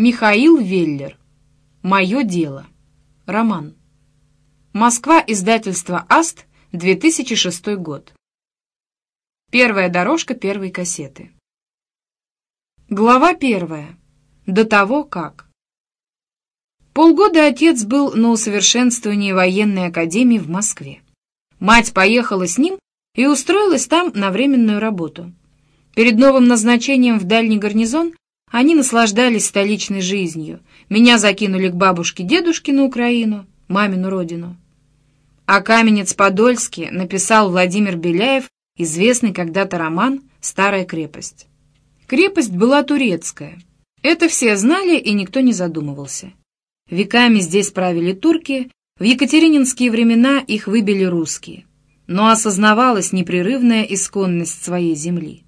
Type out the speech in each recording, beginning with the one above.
Михаил Веллер. «Мое дело». Роман. Москва, издательство «Аст», 2006 год. Первая дорожка первой кассеты. Глава первая. До того, как. Полгода отец был на усовершенствовании военной академии в Москве. Мать поехала с ним и устроилась там на временную работу. Перед новым назначением в дальний гарнизон они наслаждались столичной жизнью. Меня закинули к бабушке-дедушке на Украину, мамину родину. А Каменец-Подольске написал Владимир Беляев известный когда-то роман «Старая крепость». Крепость была турецкая. Это все знали, и никто не задумывался. Веками здесь правили турки, в екатерининские времена их выбили русские. Но осознавалась непрерывная исконность своей земли.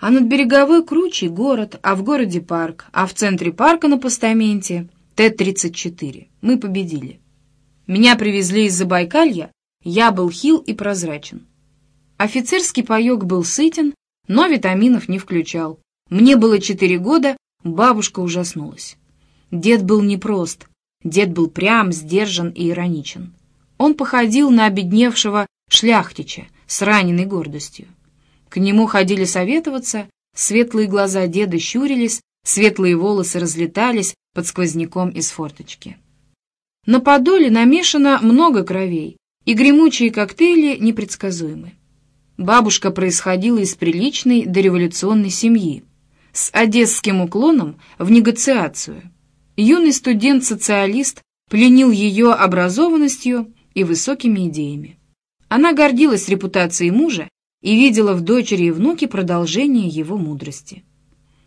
А над береговой кручей город, а в городе парк, а в центре парка на постаменте Т-34. Мы победили. Меня привезли из Забайкалья, я был хил и прозрачен. Офицерский паек был сытен, но витаминов не включал. Мне было четыре года, бабушка ужаснулась. Дед был непрост, дед был прям, сдержан и ироничен. Он походил на обедневшего шляхтича с раненой гордостью. К нему ходили советоваться, светлые глаза деда щурились, светлые волосы разлетались под сквозняком из форточки. На подоле намешано много кровей, и гремучие коктейли непредсказуемы. Бабушка происходила из приличной дореволюционной семьи, с одесским уклоном в негациацию. Юный студент-социалист пленил ее образованностью и высокими идеями. Она гордилась репутацией мужа и видела в дочери и внуке продолжение его мудрости.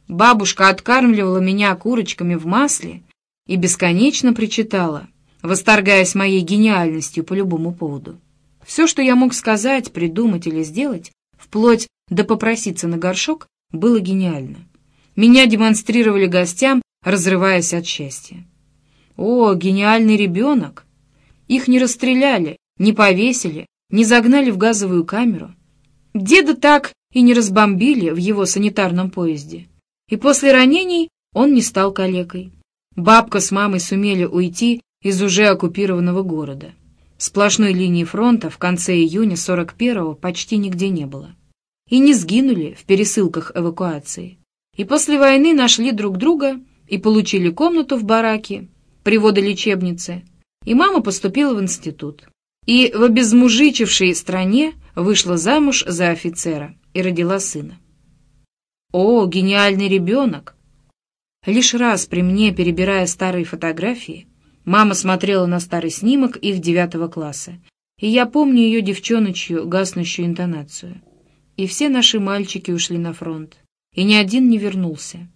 Бабушка откармливала меня курочками в масле и бесконечно причитала, восторгаясь моей гениальностью по любому поводу. Все, что я мог сказать, придумать или сделать, вплоть до попроситься на горшок, было гениально. Меня демонстрировали гостям, разрываясь от счастья. О, гениальный ребенок! Их не расстреляли, не повесили, не загнали в газовую камеру — Деда так и не разбомбили в его санитарном поезде. И после ранений он не стал калекой. Бабка с мамой сумели уйти из уже оккупированного города. Сплошной линии фронта в конце июня 41-го почти нигде не было. И не сгинули в пересылках эвакуации. И после войны нашли друг друга и получили комнату в бараке при водолечебнице. И мама поступила в институт. И в обезмужичившей стране вышла замуж за офицера и родила сына. О, гениальный ребенок! Лишь раз при мне, перебирая старые фотографии, мама смотрела на старый снимок их девятого класса, и я помню ее девчоночью гаснущую интонацию. И все наши мальчики ушли на фронт, и ни один не вернулся.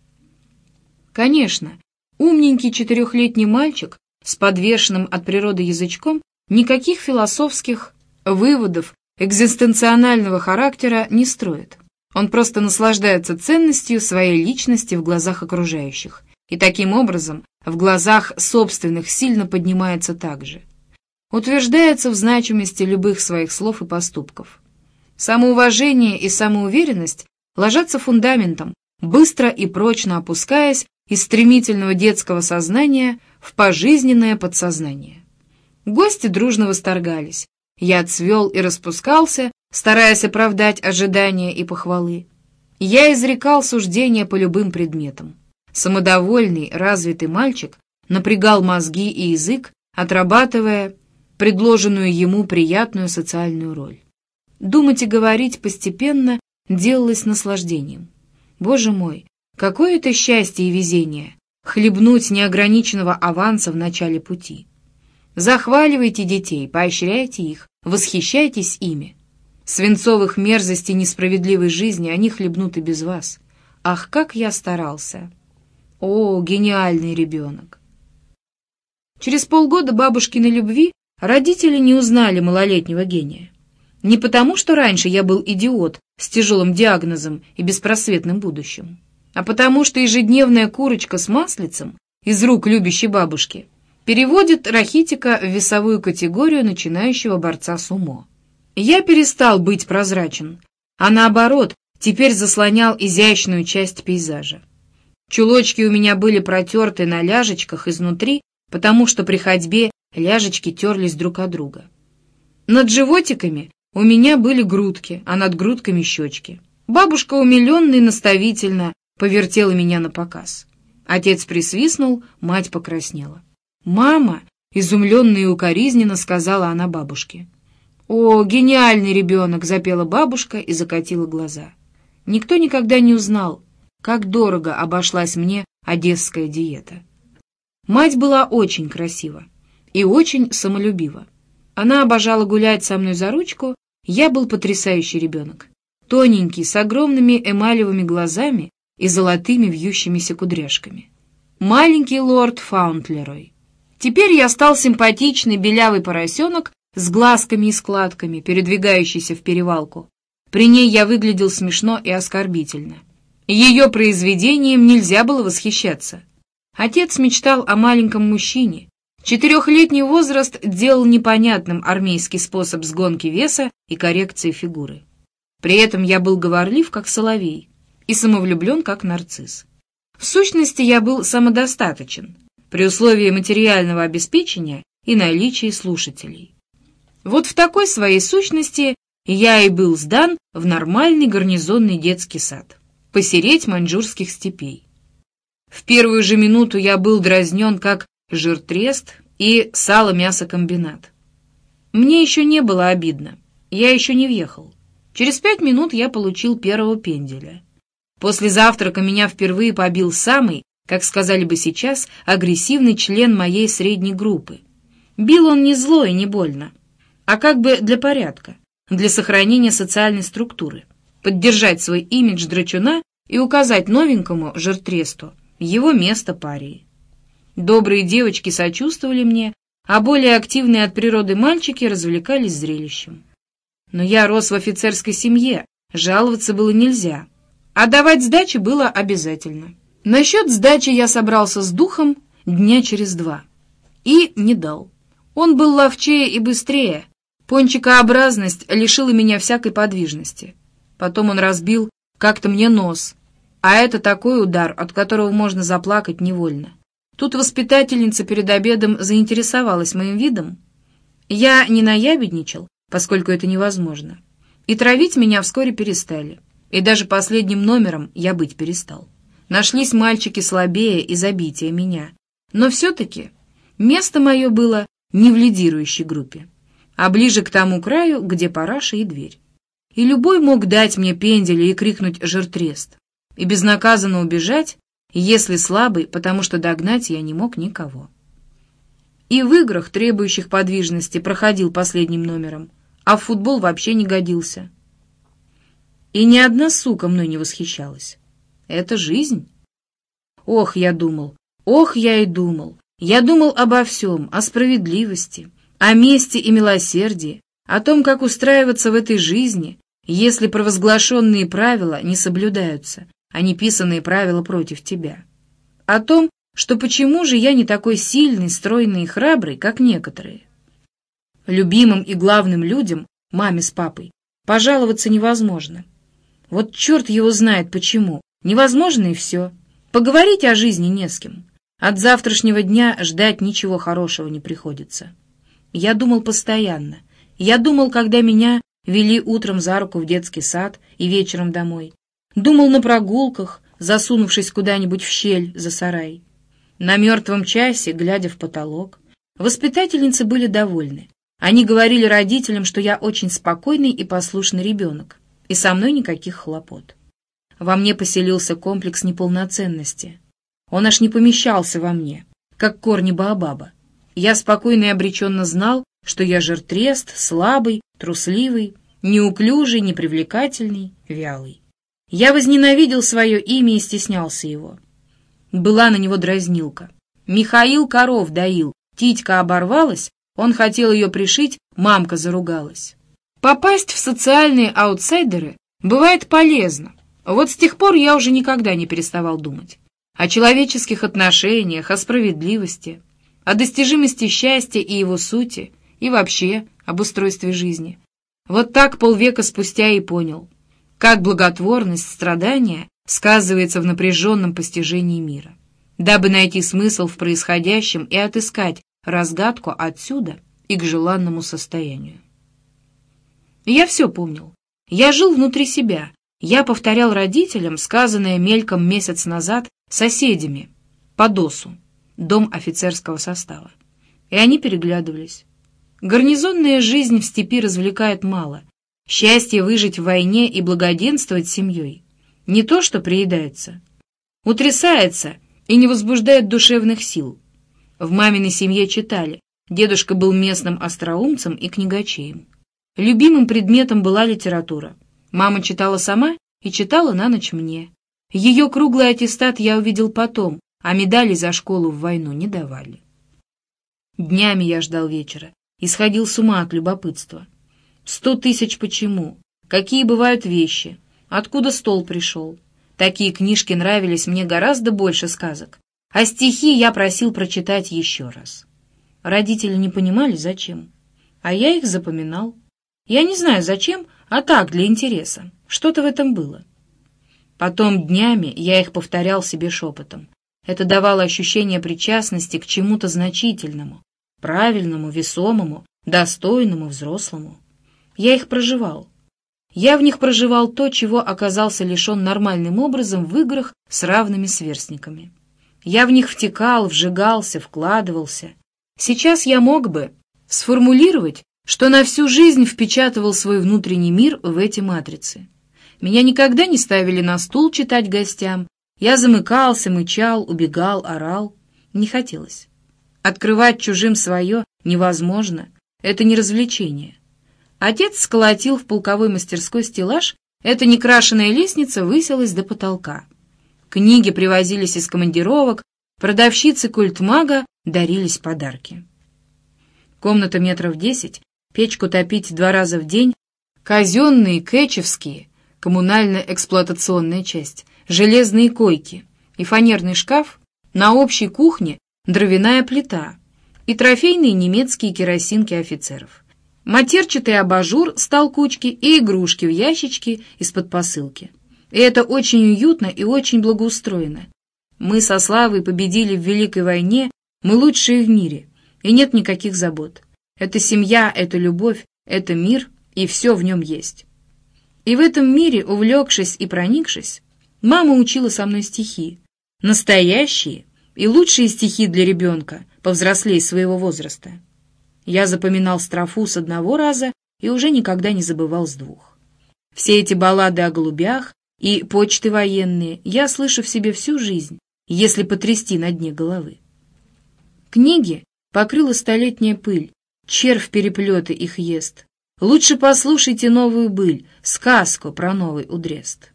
Конечно, умненький четырехлетний мальчик с подвешенным от природы язычком никаких философских выводов экзистенционального характера не строит. Он просто наслаждается ценностью своей личности в глазах окружающих, и таким образом в глазах собственных сильно поднимается также. Утверждается в значимости любых своих слов и поступков. Самоуважение и самоуверенность ложатся фундаментом, быстро и прочно опускаясь из стремительного детского сознания в пожизненное подсознание. Гости дружно восторгались, я цвел и распускался, стараясь оправдать ожидания и похвалы. Я изрекал суждения по любым предметам. Самодовольный, развитый мальчик напрягал мозги и язык, отрабатывая предложенную ему приятную социальную роль. Думать и говорить постепенно делалось наслаждением. Боже мой, какое это счастье и везение — хлебнуть неограниченного аванса в начале пути. Захваливайте детей, поощряйте их, восхищайтесь ими. Свинцовых мерзостей несправедливой жизни они хлебнут и без вас. Ах, как я старался! О, гениальный ребенок! Через полгода бабушкиной любви родители не узнали малолетнего гения. Не потому, что раньше я был идиот с тяжелым диагнозом и беспросветным будущим, а потому, что ежедневная курочка с маслицем из рук любящей бабушки — переводит Рахитика в весовую категорию начинающего борца с умо. Я перестал быть прозрачен, а наоборот, теперь заслонял изящную часть пейзажа. Чулочки у меня были протерты на ляжечках изнутри, потому что при ходьбе ляжечки терлись друг от друга. Над животиками у меня были грудки, а над грудками щечки. Бабушка умиленно и наставительно повертела меня на показ. Отец присвистнул, мать покраснела. «Мама!» — изумленно и укоризненно сказала она бабушке. «О, гениальный ребенок!» — запела бабушка и закатила глаза. Никто никогда не узнал, как дорого обошлась мне одесская диета. Мать была очень красива и очень самолюбива. Она обожала гулять со мной за ручку, я был потрясающий ребенок. Тоненький, с огромными эмалевыми глазами и золотыми вьющимися кудряшками. Маленький лорд Фаунтлерой. Теперь я стал симпатичный белявый поросенок с глазками и складками, передвигающийся в перевалку. При ней я выглядел смешно и оскорбительно. Ее произведением нельзя было восхищаться. Отец мечтал о маленьком мужчине. Четырехлетний возраст делал непонятным армейский способ сгонки веса и коррекции фигуры. При этом я был говорлив, как соловей, и самовлюблен, как нарцисс. В сущности, я был самодостаточен, при условии материального обеспечения и наличии слушателей. Вот в такой своей сущности я и был сдан в нормальный гарнизонный детский сад, посереть маньчжурских степей. В первую же минуту я был дразнен как жиртрест и сало-мясокомбинат. Мне еще не было обидно, я еще не въехал. Через пять минут я получил первого пенделя. После завтрака меня впервые побил самый, как сказали бы сейчас, агрессивный член моей средней группы. Бил он не зло и не больно, а как бы для порядка, для сохранения социальной структуры, поддержать свой имидж драчуна и указать новенькому жиртресту его место парии. Добрые девочки сочувствовали мне, а более активные от природы мальчики развлекались зрелищем. Но я рос в офицерской семье, жаловаться было нельзя, а давать сдачи было обязательно. Насчет сдачи я собрался с духом дня через два и не дал. Он был ловчее и быстрее, Пончикообразность лишила меня всякой подвижности. Потом он разбил как-то мне нос, а это такой удар, от которого можно заплакать невольно. Тут воспитательница перед обедом заинтересовалась моим видом. Я не наябедничал, поскольку это невозможно. И травить меня вскоре перестали. И даже последним номером я быть перестал. Нашлись мальчики слабее и забитее меня. Но все-таки место мое было не в лидирующей группе а ближе к тому краю, где параша и дверь. И любой мог дать мне пенделя и крикнуть «жертрест», и безнаказанно убежать, если слабый, потому что догнать я не мог никого. И в играх, требующих подвижности, проходил последним номером, а в футбол вообще не годился. И ни одна сука мной не восхищалась. Это жизнь. Ох, я думал, ох, я и думал. Я думал обо всем, о справедливости, о мести и милосердии, о том, как устраиваться в этой жизни, если провозглашенные правила не соблюдаются, а не писанные правила против тебя. О том, что почему же я не такой сильный, стройный и храбрый, как некоторые. Любимым и главным людям, маме с папой, пожаловаться невозможно. Вот черт его знает почему. Невозможно и все. Поговорить о жизни не с кем. От завтрашнего дня ждать ничего хорошего не приходится. Я думал постоянно. Я думал, когда меня вели утром за руку в детский сад и вечером домой. Думал на прогулках, засунувшись куда-нибудь в щель за сарай. На мертвом часе, глядя в потолок. Воспитательницы были довольны. Они говорили родителям, что я очень спокойный и послушный ребенок, и со мной никаких хлопот. Во мне поселился комплекс неполноценности. Он аж не помещался во мне, как корни Баобаба. Я спокойно и обреченно знал, что я жертрест, слабый, трусливый, неуклюжий, непривлекательный, вялый. Я возненавидел свое имя и стеснялся его. Была на него дразнилка. Михаил коров доил, титька оборвалась, он хотел ее пришить, мамка заругалась. Попасть в социальные аутсайдеры бывает полезно. Вот с тех пор я уже никогда не переставал думать. О человеческих отношениях, о справедливости, о достижимости счастья и его сути, и вообще об устройстве жизни. Вот так полвека спустя и понял, как благотворность страдания сказывается в напряженном постижении мира. Дабы найти смысл в происходящем и отыскать разгадку отсюда и к желанному состоянию. Я все помнил. Я жил внутри себя. Я повторял родителям, сказанное мельком месяц назад, соседями, по ДОСу, дом офицерского состава. И они переглядывались. Гарнизонная жизнь в степи развлекает мало. Счастье выжить в войне и благоденствовать семьей. Не то, что приедается. Утрясается и не возбуждает душевных сил. В маминой семье читали. Дедушка был местным остроумцем и книгачеем. Любимым предметом была литература. Мама читала сама и читала на ночь мне. Ее круглый аттестат я увидел потом, а медали за школу в войну не давали. Днями я ждал вечера и сходил с ума от любопытства. Сто тысяч почему? Какие бывают вещи? Откуда стол пришел? Такие книжки нравились мне гораздо больше сказок. А стихи я просил прочитать еще раз. Родители не понимали, зачем. А я их запоминал. Я не знаю, зачем, а так, для интереса. Что-то в этом было. Потом днями я их повторял себе шепотом. Это давало ощущение причастности к чему-то значительному, правильному, весомому, достойному, взрослому. Я их проживал. Я в них проживал то, чего оказался лишен нормальным образом в играх с равными сверстниками. Я в них втекал, вжигался, вкладывался. Сейчас я мог бы сформулировать, что на всю жизнь впечатывал свой внутренний мир в эти матрицы. Меня никогда не ставили на стул читать гостям. Я замыкался, мычал, убегал, орал. Не хотелось. Открывать чужим свое невозможно. Это не развлечение. Отец сколотил в полковой мастерской стеллаж, эта некрашенная лестница высилась до потолка. Книги привозились из командировок, продавщицы культмага дарились подарки. Комната метров десять, печку топить два раза в день, казенные, кэчевские, коммунальная эксплуатационная часть, железные койки и фанерный шкаф, на общей кухне дровяная плита и трофейные немецкие керосинки офицеров. Матерчатый абажур с толкучки и игрушки в ящичке из-под посылки. И это очень уютно и очень благоустроено. Мы со Славой победили в Великой войне, мы лучшие в мире, и нет никаких забот. Это семья, это любовь, это мир, и все в нем есть. И в этом мире, увлекшись и проникшись, мама учила со мной стихи. Настоящие и лучшие стихи для ребенка, повзрослей своего возраста. Я запоминал строфу с одного раза и уже никогда не забывал с двух. Все эти баллады о голубях, и почты военные я слышу в себе всю жизнь, если потрясти на дне головы. Книги покрыла столетняя пыль, червь переплеты их ест. Лучше послушайте новую быль, сказку про новый удрест.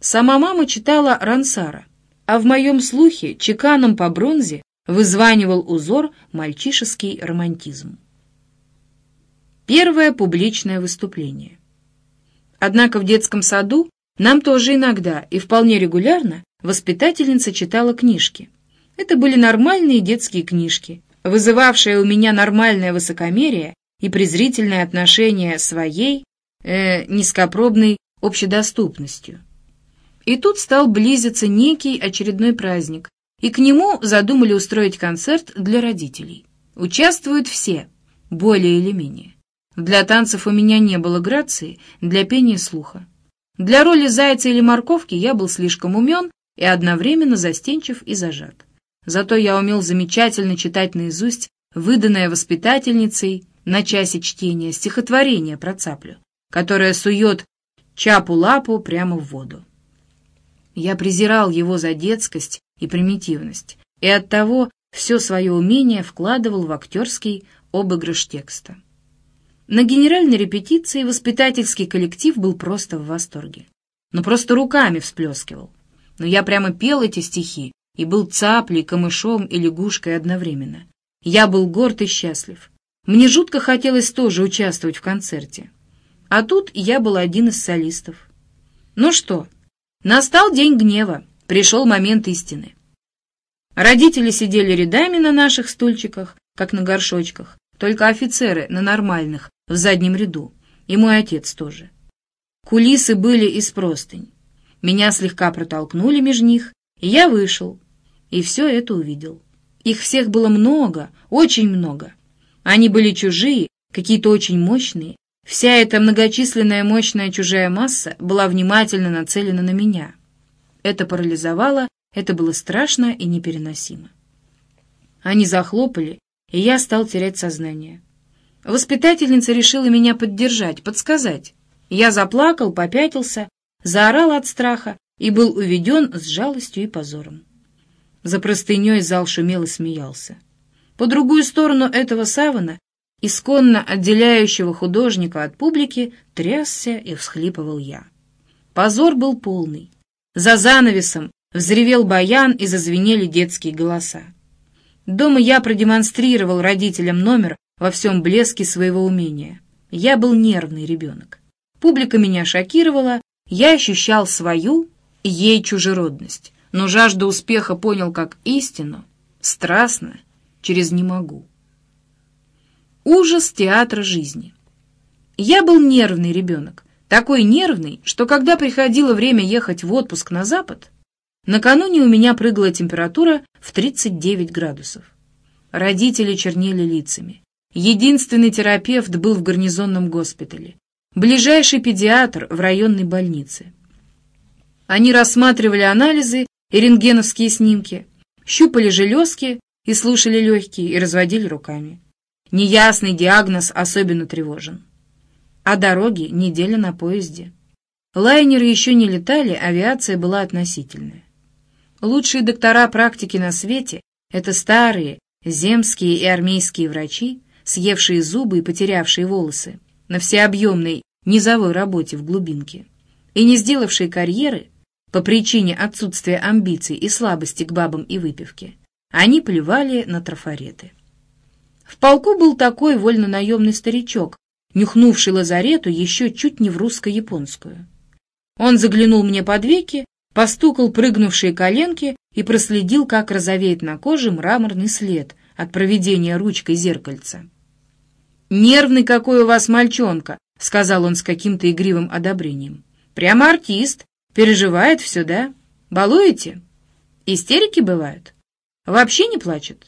Сама мама читала Рансара, а в моем слухе чеканом по бронзе вызванивал узор мальчишеский романтизм. Первое публичное выступление. Однако в детском саду нам тоже иногда и вполне регулярно воспитательница читала книжки. Это были нормальные детские книжки, вызывавшие у меня нормальное высокомерие и презрительное отношение своей, э, низкопробной общедоступностью. И тут стал близиться некий очередной праздник, и к нему задумали устроить концерт для родителей. Участвуют все, более или менее. Для танцев у меня не было грации, для пения слуха. Для роли зайца или морковки я был слишком умен и одновременно застенчив и зажат. Зато я умел замечательно читать наизусть выданное воспитательницей на часе чтения стихотворение про цаплю, которое сует чапу-лапу прямо в воду. Я презирал его за детскость и примитивность, и оттого все свое умение вкладывал в актерский обыгрыш текста. На генеральной репетиции воспитательский коллектив был просто в восторге. Ну, просто руками всплескивал. Но я прямо пел эти стихи и был цаплей, камышом и лягушкой одновременно. Я был горд и счастлив. Мне жутко хотелось тоже участвовать в концерте. А тут я был один из солистов. Ну что, настал день гнева, пришел момент истины. Родители сидели рядами на наших стульчиках, как на горшочках, только офицеры на нормальных, в заднем ряду, и мой отец тоже. Кулисы были из простынь. Меня слегка протолкнули меж них, и я вышел, и все это увидел. Их всех было много, очень много. Они были чужие, какие-то очень мощные. Вся эта многочисленная мощная чужая масса была внимательно нацелена на меня. Это парализовало, это было страшно и непереносимо. Они захлопали, и я стал терять сознание. Воспитательница решила меня поддержать, подсказать. Я заплакал, попятился, заорал от страха и был уведен с жалостью и позором. За простыней зал шумел и смеялся. По другую сторону этого савана, исконно отделяющего художника от публики, трясся и всхлипывал я. Позор был полный. За занавесом взревел баян и зазвенели детские голоса. Дома я продемонстрировал родителям номер во всем блеске своего умения. Я был нервный ребенок. Публика меня шокировала, я ощущал свою, ей чужеродность, но жажду успеха понял как истину, страстно, через «не могу». Ужас театра жизни. Я был нервный ребенок, такой нервный, что когда приходило время ехать в отпуск на запад, накануне у меня прыгала температура в 39 градусов. Родители чернели лицами. Единственный терапевт был в гарнизонном госпитале ближайший педиатр в районной больнице. Они рассматривали анализы и рентгеновские снимки, щупали железки и слушали легкие и разводили руками. Неясный диагноз особенно тревожен. А дороги неделя на поезде. Лайнеры еще не летали, авиация была относительная. Лучшие доктора практики на свете — это старые, земские и армейские врачи, съевшие зубы и потерявшие волосы, на всеобъемной низовой работе в глубинке и не сделавшие карьеры по причине отсутствия амбиций и слабости к бабам и выпивке, они плевали на трафареты. В полку был такой вольно-наемный старичок, нюхнувший лазарету еще чуть не в русско-японскую. Он заглянул мне под веки, постукал прыгнувшие коленки и проследил, как розовеет на коже мраморный след от проведения ручкой зеркальца. «Нервный какой у вас мальчонка!» — сказал он с каким-то игривым одобрением. «Прямо артист. Переживает все, да? Балуете? Истерики бывают? Вообще не плачет?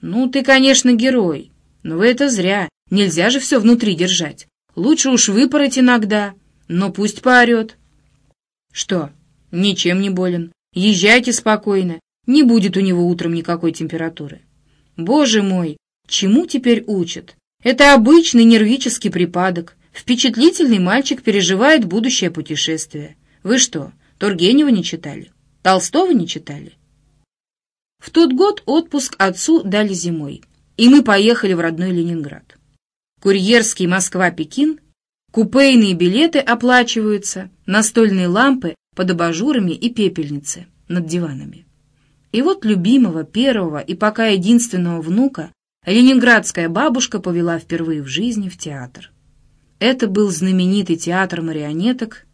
Ну, ты, конечно, герой. Но вы это зря. Нельзя же все внутри держать. Лучше уж выпороть иногда. Но пусть поорет». «Что? Ничем не болен. Езжайте спокойно. Не будет у него утром никакой температуры». «Боже мой, чему теперь учат? Это обычный нервический припадок. Впечатлительный мальчик переживает будущее путешествие. Вы что, Тургенева не читали? Толстого не читали? В тот год отпуск отцу дали зимой, и мы поехали в родной Ленинград. Курьерский Москва-Пекин, купейные билеты оплачиваются, настольные лампы под абажурами и пепельницы над диванами. И вот любимого, первого и пока единственного внука ленинградская бабушка повела впервые в жизни в театр. Это был знаменитый театр марионеток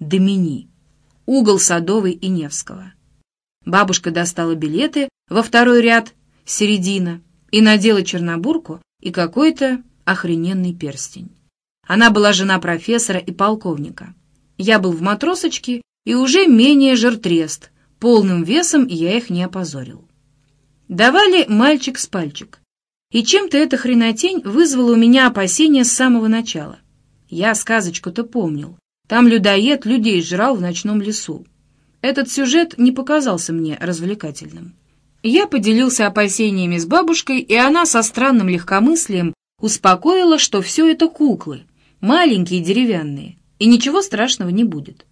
«Домини», угол Садовой и Невского. Бабушка достала билеты во второй ряд, середина, и надела чернобурку и какой-то охрененный перстень. Она была жена профессора и полковника. Я был в матросочке и уже менее жертрест, полным весом я их не опозорил. Давали мальчик с пальчик. И чем-то эта хренотень вызвала у меня опасения с самого начала. Я сказочку-то помнил. Там людоед людей жрал в ночном лесу. Этот сюжет не показался мне развлекательным. Я поделился опасениями с бабушкой, и она со странным легкомыслием успокоила, что все это куклы, маленькие деревянные, и ничего страшного не будет.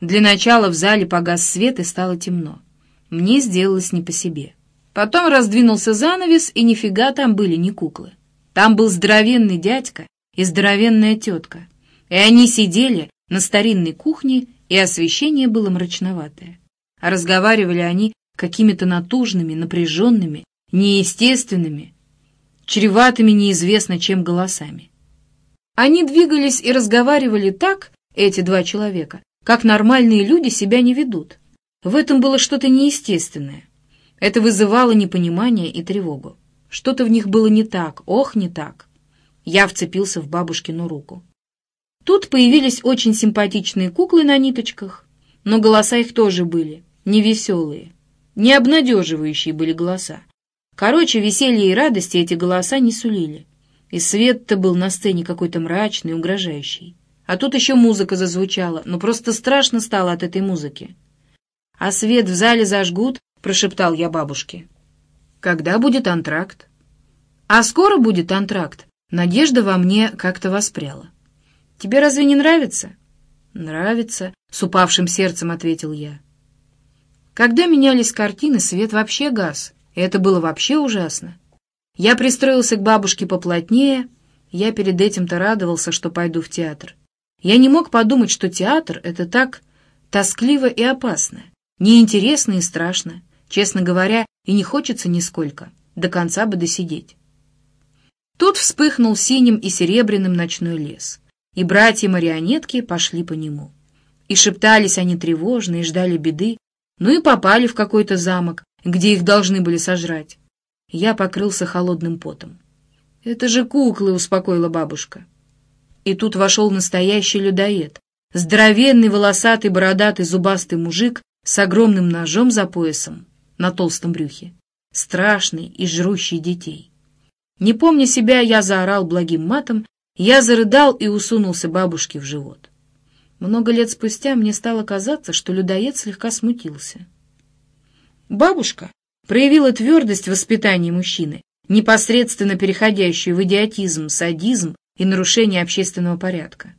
Для начала в зале погас свет и стало темно. Мне сделалось не по себе. Потом раздвинулся занавес, и нифига там были не куклы. Там был здоровенный дядька и здоровенная тетка. И они сидели на старинной кухне, и освещение было мрачноватое. А разговаривали они какими-то натужными, напряженными, неестественными, чреватыми неизвестно чем голосами. Они двигались и разговаривали так, эти два человека, как нормальные люди себя не ведут. В этом было что-то неестественное. Это вызывало непонимание и тревогу. Что-то в них было не так, ох, не так. Я вцепился в бабушкину руку. Тут появились очень симпатичные куклы на ниточках, но голоса их тоже были, невеселые, не обнадеживающие были голоса. Короче, веселье и радости эти голоса не сулили. И свет-то был на сцене какой-то мрачный, угрожающий. А тут еще музыка зазвучала, но просто страшно стало от этой музыки. «А свет в зале зажгут?» — прошептал я бабушке. «Когда будет антракт?» «А скоро будет антракт?» Надежда во мне как-то воспряла. «Тебе разве не нравится?» «Нравится», — с упавшим сердцем ответил я. Когда менялись картины, свет вообще гас, это было вообще ужасно. Я пристроился к бабушке поплотнее, я перед этим-то радовался, что пойду в театр. Я не мог подумать, что театр — это так тоскливо и опасно, неинтересно и страшно. Честно говоря, и не хочется нисколько, до конца бы досидеть. Тут вспыхнул синим и серебряным ночной лес, и братья-марионетки пошли по нему. И шептались они тревожно и ждали беды, ну и попали в какой-то замок, где их должны были сожрать. Я покрылся холодным потом. «Это же куклы», — успокоила бабушка. И тут вошел настоящий людоед, здоровенный, волосатый, бородатый, зубастый мужик с огромным ножом за поясом на толстом брюхе, страшный и жрущий детей. Не помня себя, я заорал благим матом, я зарыдал и усунулся бабушке в живот. Много лет спустя мне стало казаться, что людоед слегка смутился. Бабушка проявила твердость в воспитании мужчины, непосредственно переходящую в идиотизм, садизм и нарушение общественного порядка.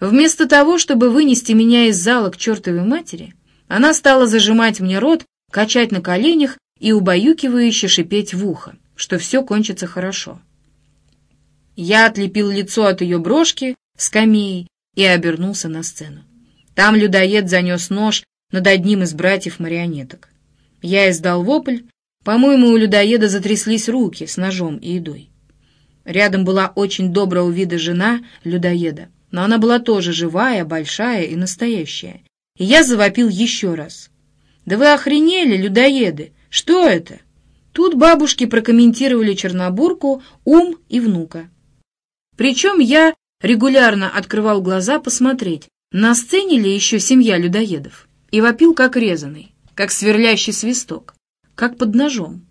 Вместо того, чтобы вынести меня из зала к чертовой матери, она стала зажимать мне рот, качать на коленях и убаюкивающе шипеть в ухо, что все кончится хорошо. Я отлепил лицо от ее брошки, скамеи, и обернулся на сцену. Там людоед занес нож над одним из братьев-марионеток. Я издал вопль, по-моему, у людоеда затряслись руки с ножом и едой. Рядом была очень доброго вида жена людоеда, но она была тоже живая, большая и настоящая. И я завопил еще раз. «Да вы охренели, людоеды! Что это?» Тут бабушки прокомментировали Чернобурку, ум и внука. Причем я регулярно открывал глаза посмотреть, на сцене ли еще семья людоедов, и вопил как резаный, как сверлящий свисток, как под ножом.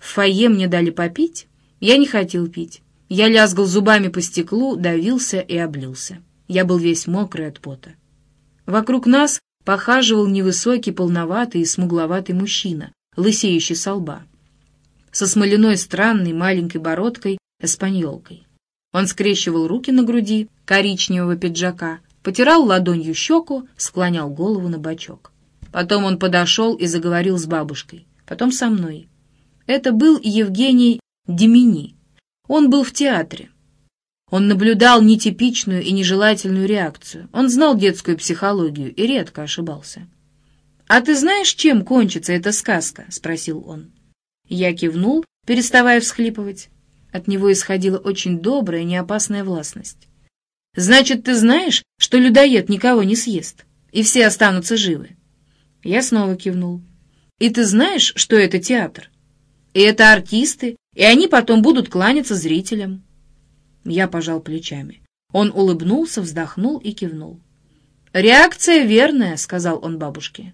В фойе мне дали попить, я не хотел пить. Я лязгал зубами по стеклу, давился и облился. Я был весь мокрый от пота. Вокруг нас похаживал невысокий, полноватый и смугловатый мужчина, лысеющий со лба, со смоляной странной маленькой бородкой эспаньолкой. Он скрещивал руки на груди коричневого пиджака, потирал ладонью щеку, склонял голову на бочок. Потом он подошел и заговорил с бабушкой, потом со мной. Это был Евгений Демини. Он был в театре. Он наблюдал нетипичную и нежелательную реакцию. Он знал детскую психологию и редко ошибался. «А ты знаешь, чем кончится эта сказка?» — спросил он. Я кивнул, переставая всхлипывать. От него исходила очень добрая, неопасная властность. «Значит, ты знаешь, что людоед никого не съест, и все останутся живы?» Я снова кивнул. «И ты знаешь, что это театр? И это артисты, и они потом будут кланяться зрителям. Я пожал плечами. Он улыбнулся, вздохнул и кивнул. «Реакция верная», — сказал он бабушке.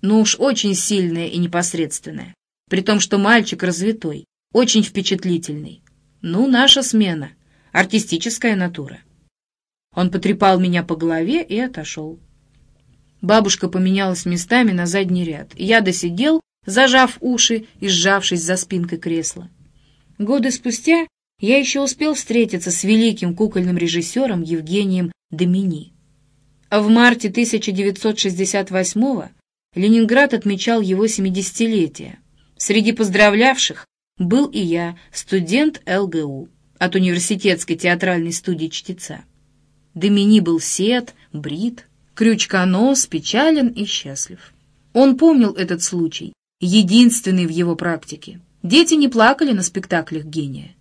«Ну уж очень сильная и непосредственная, при том, что мальчик развитой, очень впечатлительный. Ну, наша смена, артистическая натура». Он потрепал меня по голове и отошел. Бабушка поменялась местами на задний ряд, я досидел, зажав уши и сжавшись за спинкой кресла. Годы спустя я еще успел встретиться с великим кукольным режиссером Евгением Домини. В марте 1968-го Ленинград отмечал его 70-летие. Среди поздравлявших был и я, студент ЛГУ от университетской театральной студии чтеца. Домини был сед, брит, крючконос, печален и счастлив. Он помнил этот случай, единственный в его практике. Дети не плакали на спектаклях гения.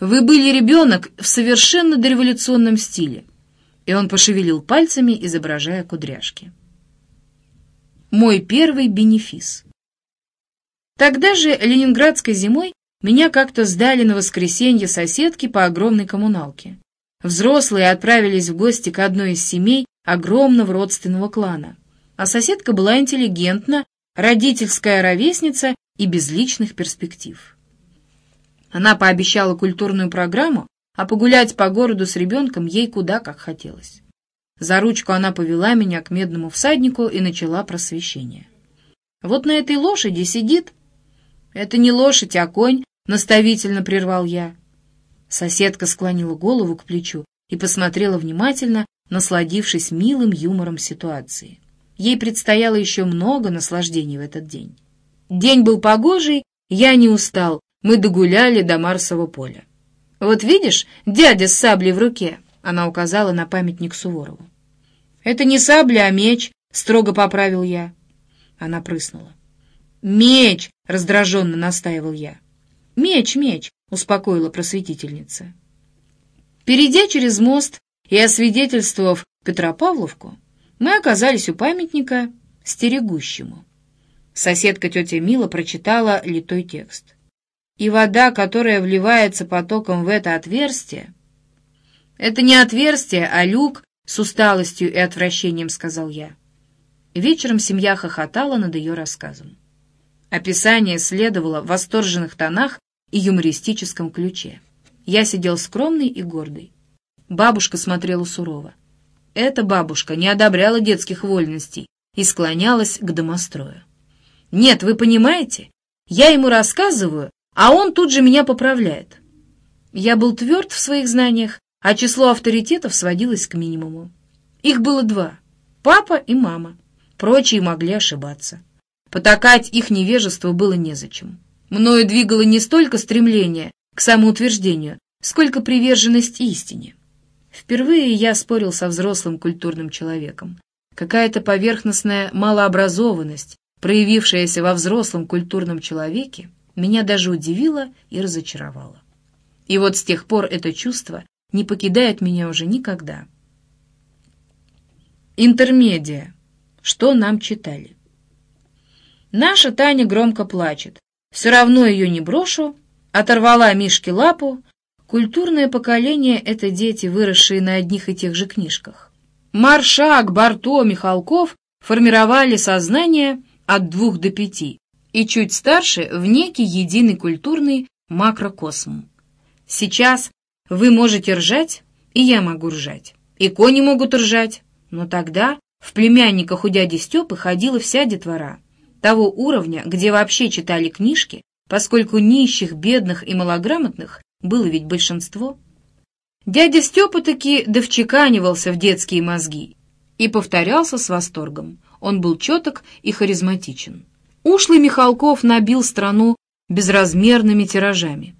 Вы были ребенок в совершенно дореволюционном стиле. И он пошевелил пальцами, изображая кудряшки. Мой первый бенефис. Тогда же, ленинградской зимой, меня как-то сдали на воскресенье соседки по огромной коммуналке. Взрослые отправились в гости к одной из семей, огромного родственного клана, а соседка была интеллигентна, родительская ровесница и без личных перспектив. Она пообещала культурную программу, а погулять по городу с ребенком ей куда как хотелось. За ручку она повела меня к медному всаднику и начала просвещение. «Вот на этой лошади сидит...» «Это не лошадь, а конь», — наставительно прервал я. Соседка склонила голову к плечу и посмотрела внимательно, насладившись милым юмором ситуации. Ей предстояло еще много наслаждений в этот день. День был погожий, я не устал, мы догуляли до Марсового поля. «Вот видишь, дядя с саблей в руке», — она указала на памятник Суворову. «Это не сабля, а меч», — строго поправил я. Она прыснула. «Меч!» — раздраженно настаивал я. «Меч, меч!» — успокоила просветительница. Перейдя через мост и освидетельствовав Петропавловку, мы оказались у памятника стерегущему. Соседка тетя Мила прочитала литой текст. И вода, которая вливается потоком в это отверстие... Это не отверстие, а люк, с усталостью и отвращением сказал я. Вечером семья хохотала над ее рассказом. Описание следовало в восторженных тонах и юмористическом ключе. Я сидел скромный и гордый. Бабушка смотрела сурово. Эта бабушка не одобряла детских вольностей и склонялась к домострою. «Нет, вы понимаете? Я ему рассказываю, а он тут же меня поправляет». Я был тверд в своих знаниях, а число авторитетов сводилось к минимуму. Их было два — папа и мама. Прочие могли ошибаться. Потакать их невежеству было незачем. Мною двигало не столько стремление к самоутверждению, сколько приверженность истине. Впервые я спорил со взрослым культурным человеком. Какая-то поверхностная малообразованность, проявившаяся во взрослом культурном человеке, меня даже удивила и разочаровала. И вот с тех пор это чувство не покидает меня уже никогда. Интермедия. Что нам читали? Наша Таня громко плачет. Все равно ее не брошу. Оторвала Мишке лапу, Культурное поколение — это дети, выросшие на одних и тех же книжках. Маршак, Барто, Михалков формировали сознание от двух до пяти и чуть старше в некий единый культурный макрокосм. Сейчас вы можете ржать, и я могу ржать, и кони могут ржать, но тогда в племянниках у дяди Степы ходила вся детвора, того уровня, где вообще читали книжки, поскольку нищих, бедных и малограмотных было ведь большинство. Дядя Степа таки довчеканивался в детские мозги и повторялся с восторгом. Он был четок и харизматичен. Ушлый Михалков набил страну безразмерными тиражами.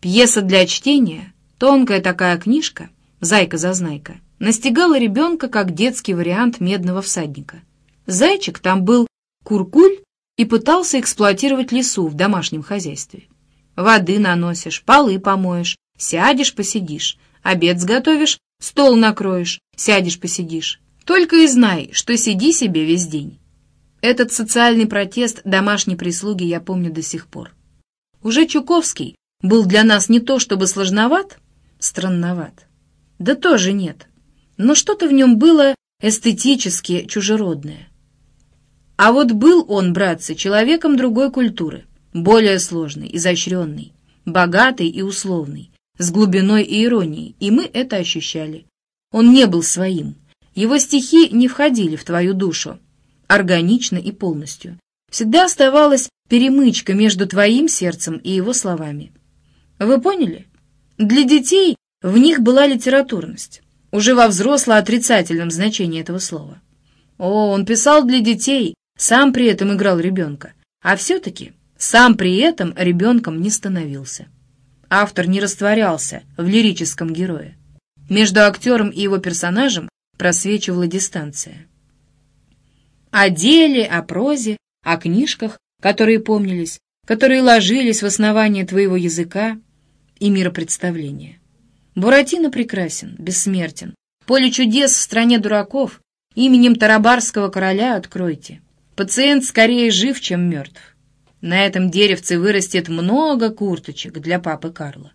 Пьеса для чтения, тонкая такая книжка, «Зайка-зазнайка», настигала ребенка как детский вариант «Медного всадника». Зайчик там был куркуль и пытался эксплуатировать лесу в домашнем хозяйстве. Воды наносишь, полы помоешь, сядешь, посидишь, обед сготовишь, стол накроешь, сядешь, посидишь. Только и знай, что сиди себе весь день. Этот социальный протест домашней прислуги я помню до сих пор. Уже Чуковский был для нас не то чтобы сложноват, странноват. Да тоже нет. Но что-то в нем было эстетически чужеродное. А вот был он, братцы, человеком другой культуры — более сложный, изощренный, богатый и условный, с глубиной и иронией, и мы это ощущали. Он не был своим. Его стихи не входили в твою душу, органично и полностью. Всегда оставалась перемычка между твоим сердцем и его словами. Вы поняли? Для детей в них была литературность, уже во взросло-отрицательном значении этого слова. О, он писал для детей, сам при этом играл ребенка, а все-таки сам при этом ребенком не становился. Автор не растворялся в лирическом герое. Между актером и его персонажем просвечивала дистанция. О деле, о прозе, о книжках, которые помнились, которые ложились в основание твоего языка и миропредставления. Буратино прекрасен, бессмертен. Поле чудес в стране дураков именем Тарабарского короля откройте. Пациент скорее жив, чем мертв. На этом деревце вырастет много курточек для папы Карла.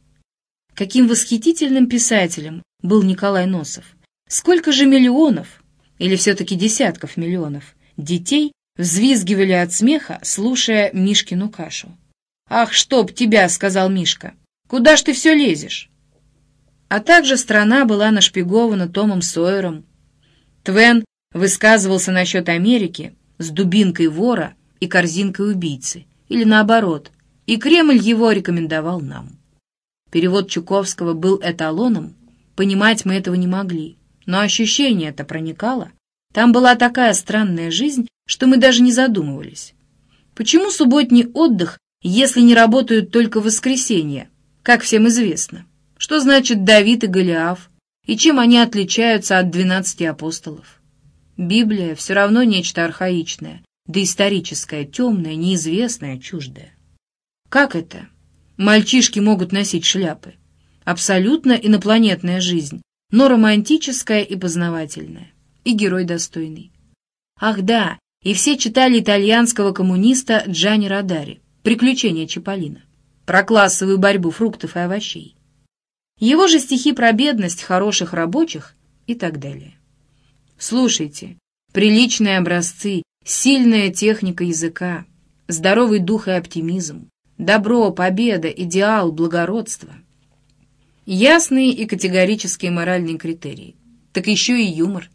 Каким восхитительным писателем был Николай Носов. Сколько же миллионов, или все-таки десятков миллионов, детей взвизгивали от смеха, слушая Мишкину кашу. «Ах, чтоб тебя!» — сказал Мишка. «Куда ж ты все лезешь?» А также страна была нашпигована Томом Сойером. Твен высказывался насчет Америки с дубинкой вора и корзинкой убийцы, или наоборот, и Кремль его рекомендовал нам. Перевод Чуковского был эталоном, понимать мы этого не могли, но ощущение это проникало. Там была такая странная жизнь, что мы даже не задумывались. Почему субботний отдых, если не работают только в воскресенье, как всем известно? Что значит Давид и Голиаф? И чем они отличаются от двенадцати апостолов? Библия все равно нечто архаичное, доисторическое, темное, неизвестное, чуждое. Как это? Мальчишки могут носить шляпы. Абсолютно инопланетная жизнь, но романтическая и познавательная. И герой достойный. Ах да, и все читали итальянского коммуниста Джани Радари «Приключения Чиполлино» про классовую борьбу фруктов и овощей. Его же стихи про бедность хороших рабочих и так далее. Слушайте, приличные образцы, сильная техника языка, здоровый дух и оптимизм, добро, победа, идеал, благородство. Ясные и категорические моральные критерии. Так еще и юмор.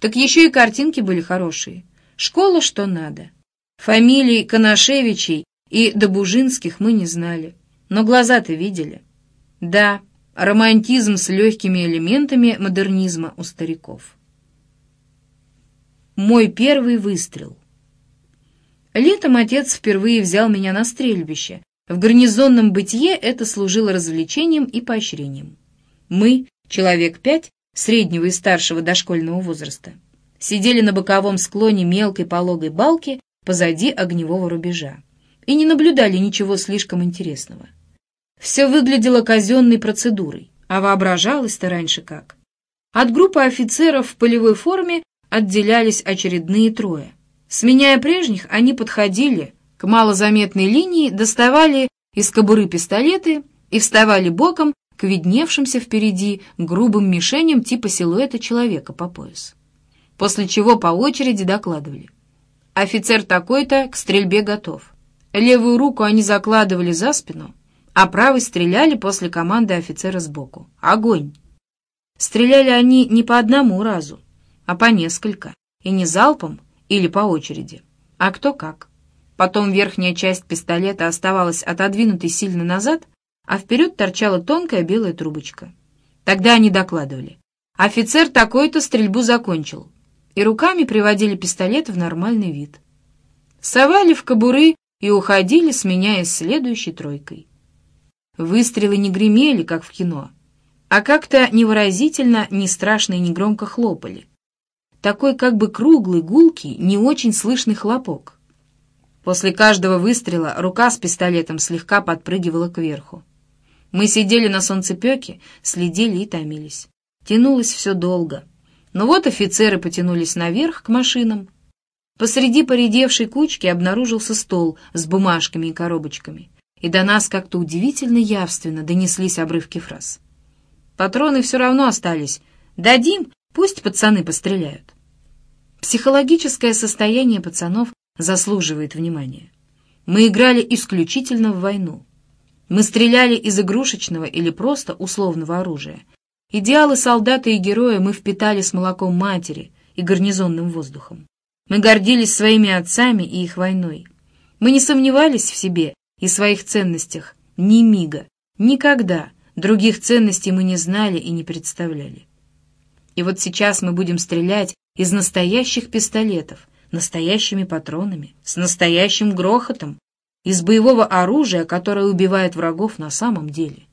Так еще и картинки были хорошие. Школа что надо. Фамилий Коношевичей и Добужинских мы не знали. Но глаза-то видели. Да, романтизм с легкими элементами модернизма у стариков. Мой первый выстрел. Летом отец впервые взял меня на стрельбище. В гарнизонном бытие это служило развлечением и поощрением. Мы, человек пять, среднего и старшего дошкольного возраста, сидели на боковом склоне мелкой пологой балки позади огневого рубежа и не наблюдали ничего слишком интересного. Все выглядело казенной процедурой, а воображалось-то раньше как. От группы офицеров в полевой форме отделялись очередные трое — Сменяя прежних, они подходили к малозаметной линии, доставали из кобуры пистолеты и вставали боком к видневшимся впереди грубым мишеням типа силуэта человека по пояс. После чего по очереди докладывали. Офицер такой-то к стрельбе готов. Левую руку они закладывали за спину, а правой стреляли после команды офицера сбоку. Огонь! Стреляли они не по одному разу, а по несколько, и не залпом, или по очереди, а кто как. Потом верхняя часть пистолета оставалась отодвинутой сильно назад, а вперед торчала тонкая белая трубочка. Тогда они докладывали. Офицер такой-то стрельбу закончил, и руками приводили пистолет в нормальный вид. Совали в кобуры и уходили, сменяясь следующей тройкой. Выстрелы не гремели, как в кино, а как-то невыразительно, не страшно и не громко хлопали такой как бы круглый, гулкий, не очень слышный хлопок. После каждого выстрела рука с пистолетом слегка подпрыгивала кверху. Мы сидели на солнцепеке, следили и томились. Тянулось все долго. Но вот офицеры потянулись наверх к машинам. Посреди поредевшей кучки обнаружился стол с бумажками и коробочками, и до нас как-то удивительно явственно донеслись обрывки фраз. Патроны все равно остались. Дадим, Пусть пацаны постреляют. Психологическое состояние пацанов заслуживает внимания. Мы играли исключительно в войну. Мы стреляли из игрушечного или просто условного оружия. Идеалы солдата и героя мы впитали с молоком матери и гарнизонным воздухом. Мы гордились своими отцами и их войной. Мы не сомневались в себе и своих ценностях ни мига, никогда. Других ценностей мы не знали и не представляли. И вот сейчас мы будем стрелять из настоящих пистолетов, настоящими патронами, с настоящим грохотом, из боевого оружия, которое убивает врагов на самом деле.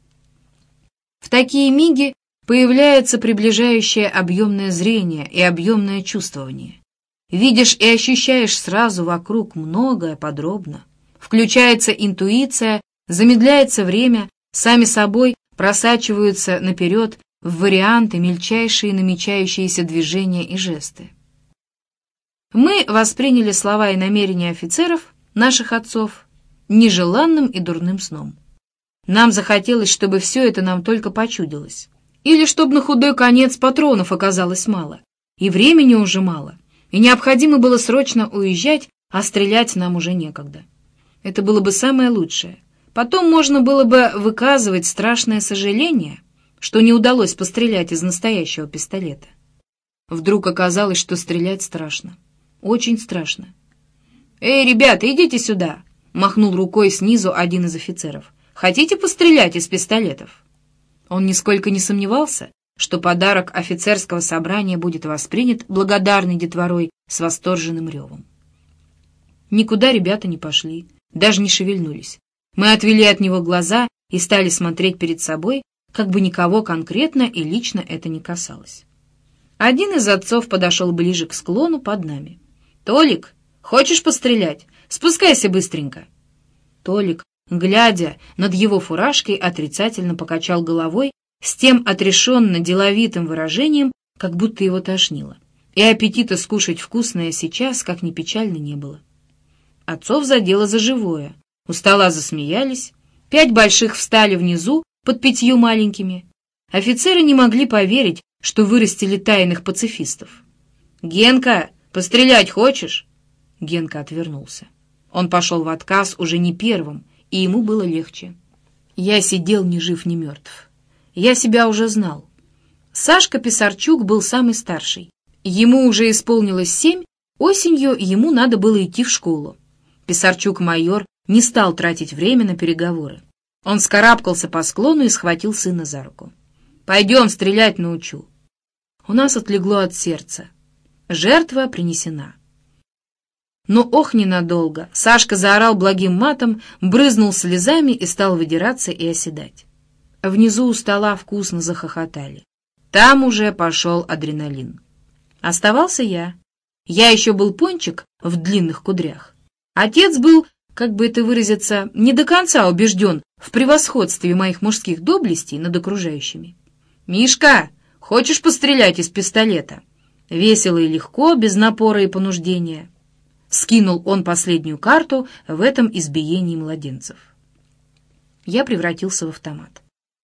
В такие миги появляется приближающее объемное зрение и объемное чувствование. Видишь и ощущаешь сразу вокруг многое подробно. Включается интуиция, замедляется время, сами собой просачиваются наперед в варианты мельчайшие намечающиеся движения и жесты. Мы восприняли слова и намерения офицеров, наших отцов, нежеланным и дурным сном. Нам захотелось, чтобы все это нам только почудилось. Или чтобы на худой конец патронов оказалось мало. и времени уже мало, и необходимо было срочно уезжать, а стрелять нам уже некогда. Это было бы самое лучшее. Потом можно было бы выказывать страшное сожаление, что не удалось пострелять из настоящего пистолета. Вдруг оказалось, что стрелять страшно. Очень страшно. «Эй, ребята, идите сюда!» — махнул рукой снизу один из офицеров. «Хотите пострелять из пистолетов?» Он нисколько не сомневался, что подарок офицерского собрания будет воспринят благодарной детворой с восторженным ревом. Никуда ребята не пошли, даже не шевельнулись. Мы отвели от него глаза и стали смотреть перед собой, как бы никого конкретно и лично это не касалось. Один из отцов подошел ближе к склону под нами. «Толик, хочешь пострелять? Спускайся быстренько!» Толик, глядя над его фуражкой, отрицательно покачал головой с тем отрешенно-деловитым выражением, как будто его тошнило. И аппетита скушать вкусное сейчас, как ни печально, не было. Отцов задело за живое. У стола засмеялись. Пять больших встали внизу, под пятью маленькими. Офицеры не могли поверить, что вырастили тайных пацифистов. «Генка, пострелять хочешь?» Генка отвернулся. Он пошел в отказ уже не первым, и ему было легче. Я сидел ни жив, ни мертв. Я себя уже знал. Сашка Писарчук был самый старший. Ему уже исполнилось семь, осенью ему надо было идти в школу. Писарчук-майор не стал тратить время на переговоры. Он скарабкался по склону и схватил сына за руку. «Пойдем, стрелять научу». У нас отлегло от сердца. Жертва принесена. Но ох, ненадолго. Сашка заорал благим матом, брызнул слезами и стал выдираться и оседать. Внизу у стола вкусно захохотали. Там уже пошел адреналин. Оставался я. Я еще был пончик в длинных кудрях. Отец был, как бы это выразиться, не до конца убежден в превосходстве моих мужских доблестей над окружающими. «Мишка, хочешь пострелять из пистолета?» Весело и легко, без напора и понуждения. Скинул он последнюю карту в этом избиении младенцев. Я превратился в автомат.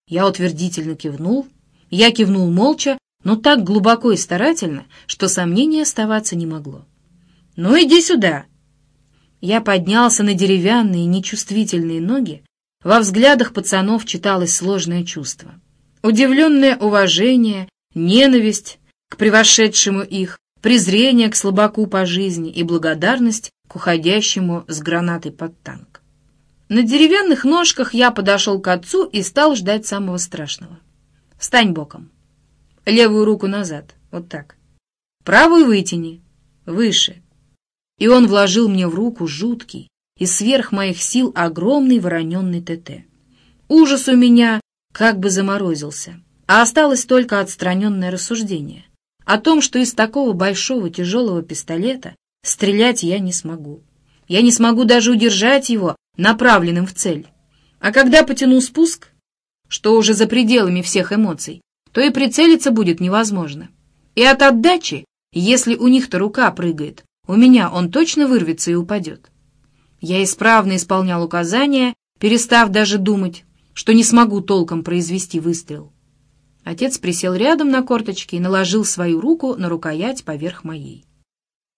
Я утвердительно кивнул. Я кивнул молча, но так глубоко и старательно, что сомнений оставаться не могло. «Ну, иди сюда!» Я поднялся на деревянные, нечувствительные ноги. Во взглядах пацанов читалось сложное чувство. Удивленное уважение, ненависть к превошедшему их, презрение к слабаку по жизни и благодарность к уходящему с гранатой под танк. На деревянных ножках я подошел к отцу и стал ждать самого страшного. «Встань боком. Левую руку назад. Вот так. Правую вытяни. Выше». И он вложил мне в руку жуткий и сверх моих сил огромный вороненный ТТ. Ужас у меня как бы заморозился, а осталось только отстраненное рассуждение — о том, что из такого большого тяжелого пистолета стрелять я не смогу. Я не смогу даже удержать его направленным в цель. А когда потяну спуск, что уже за пределами всех эмоций, то и прицелиться будет невозможно. И от отдачи, если у них-то рука прыгает, у меня он точно вырвется и упадет. Я исправно исполнял указания, перестав даже думать, что не смогу толком произвести выстрел. Отец присел рядом на корточки и наложил свою руку на рукоять поверх моей.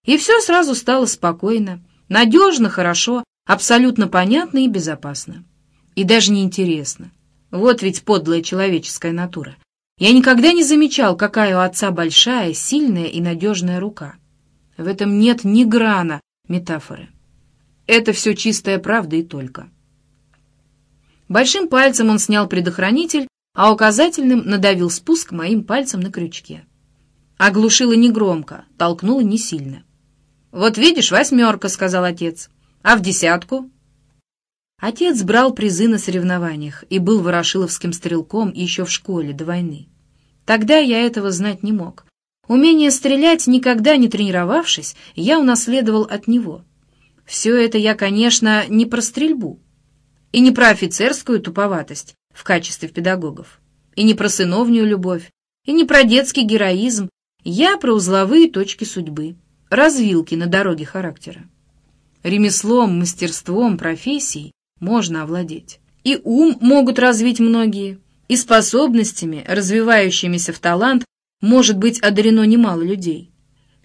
И все сразу стало спокойно, надежно, хорошо, абсолютно понятно и безопасно. И даже неинтересно. Вот ведь подлая человеческая натура. Я никогда не замечал, какая у отца большая, сильная и надежная рука. В этом нет ни грана метафоры. Это все чистая правда и только. Большим пальцем он снял предохранитель а указательным надавил спуск моим пальцем на крючке. Оглушила негромко, толкнула не сильно. «Вот видишь, восьмерка», — сказал отец. «А в десятку?» Отец брал призы на соревнованиях и был ворошиловским стрелком еще в школе до войны. Тогда я этого знать не мог. Умение стрелять, никогда не тренировавшись, я унаследовал от него. Все это я, конечно, не про стрельбу и не про офицерскую туповатость, в качестве педагогов. И не про сыновнюю любовь, и не про детский героизм. Я про узловые точки судьбы, развилки на дороге характера. Ремеслом, мастерством, профессией можно овладеть. И ум могут развить многие, и способностями, развивающимися в талант, может быть одарено немало людей.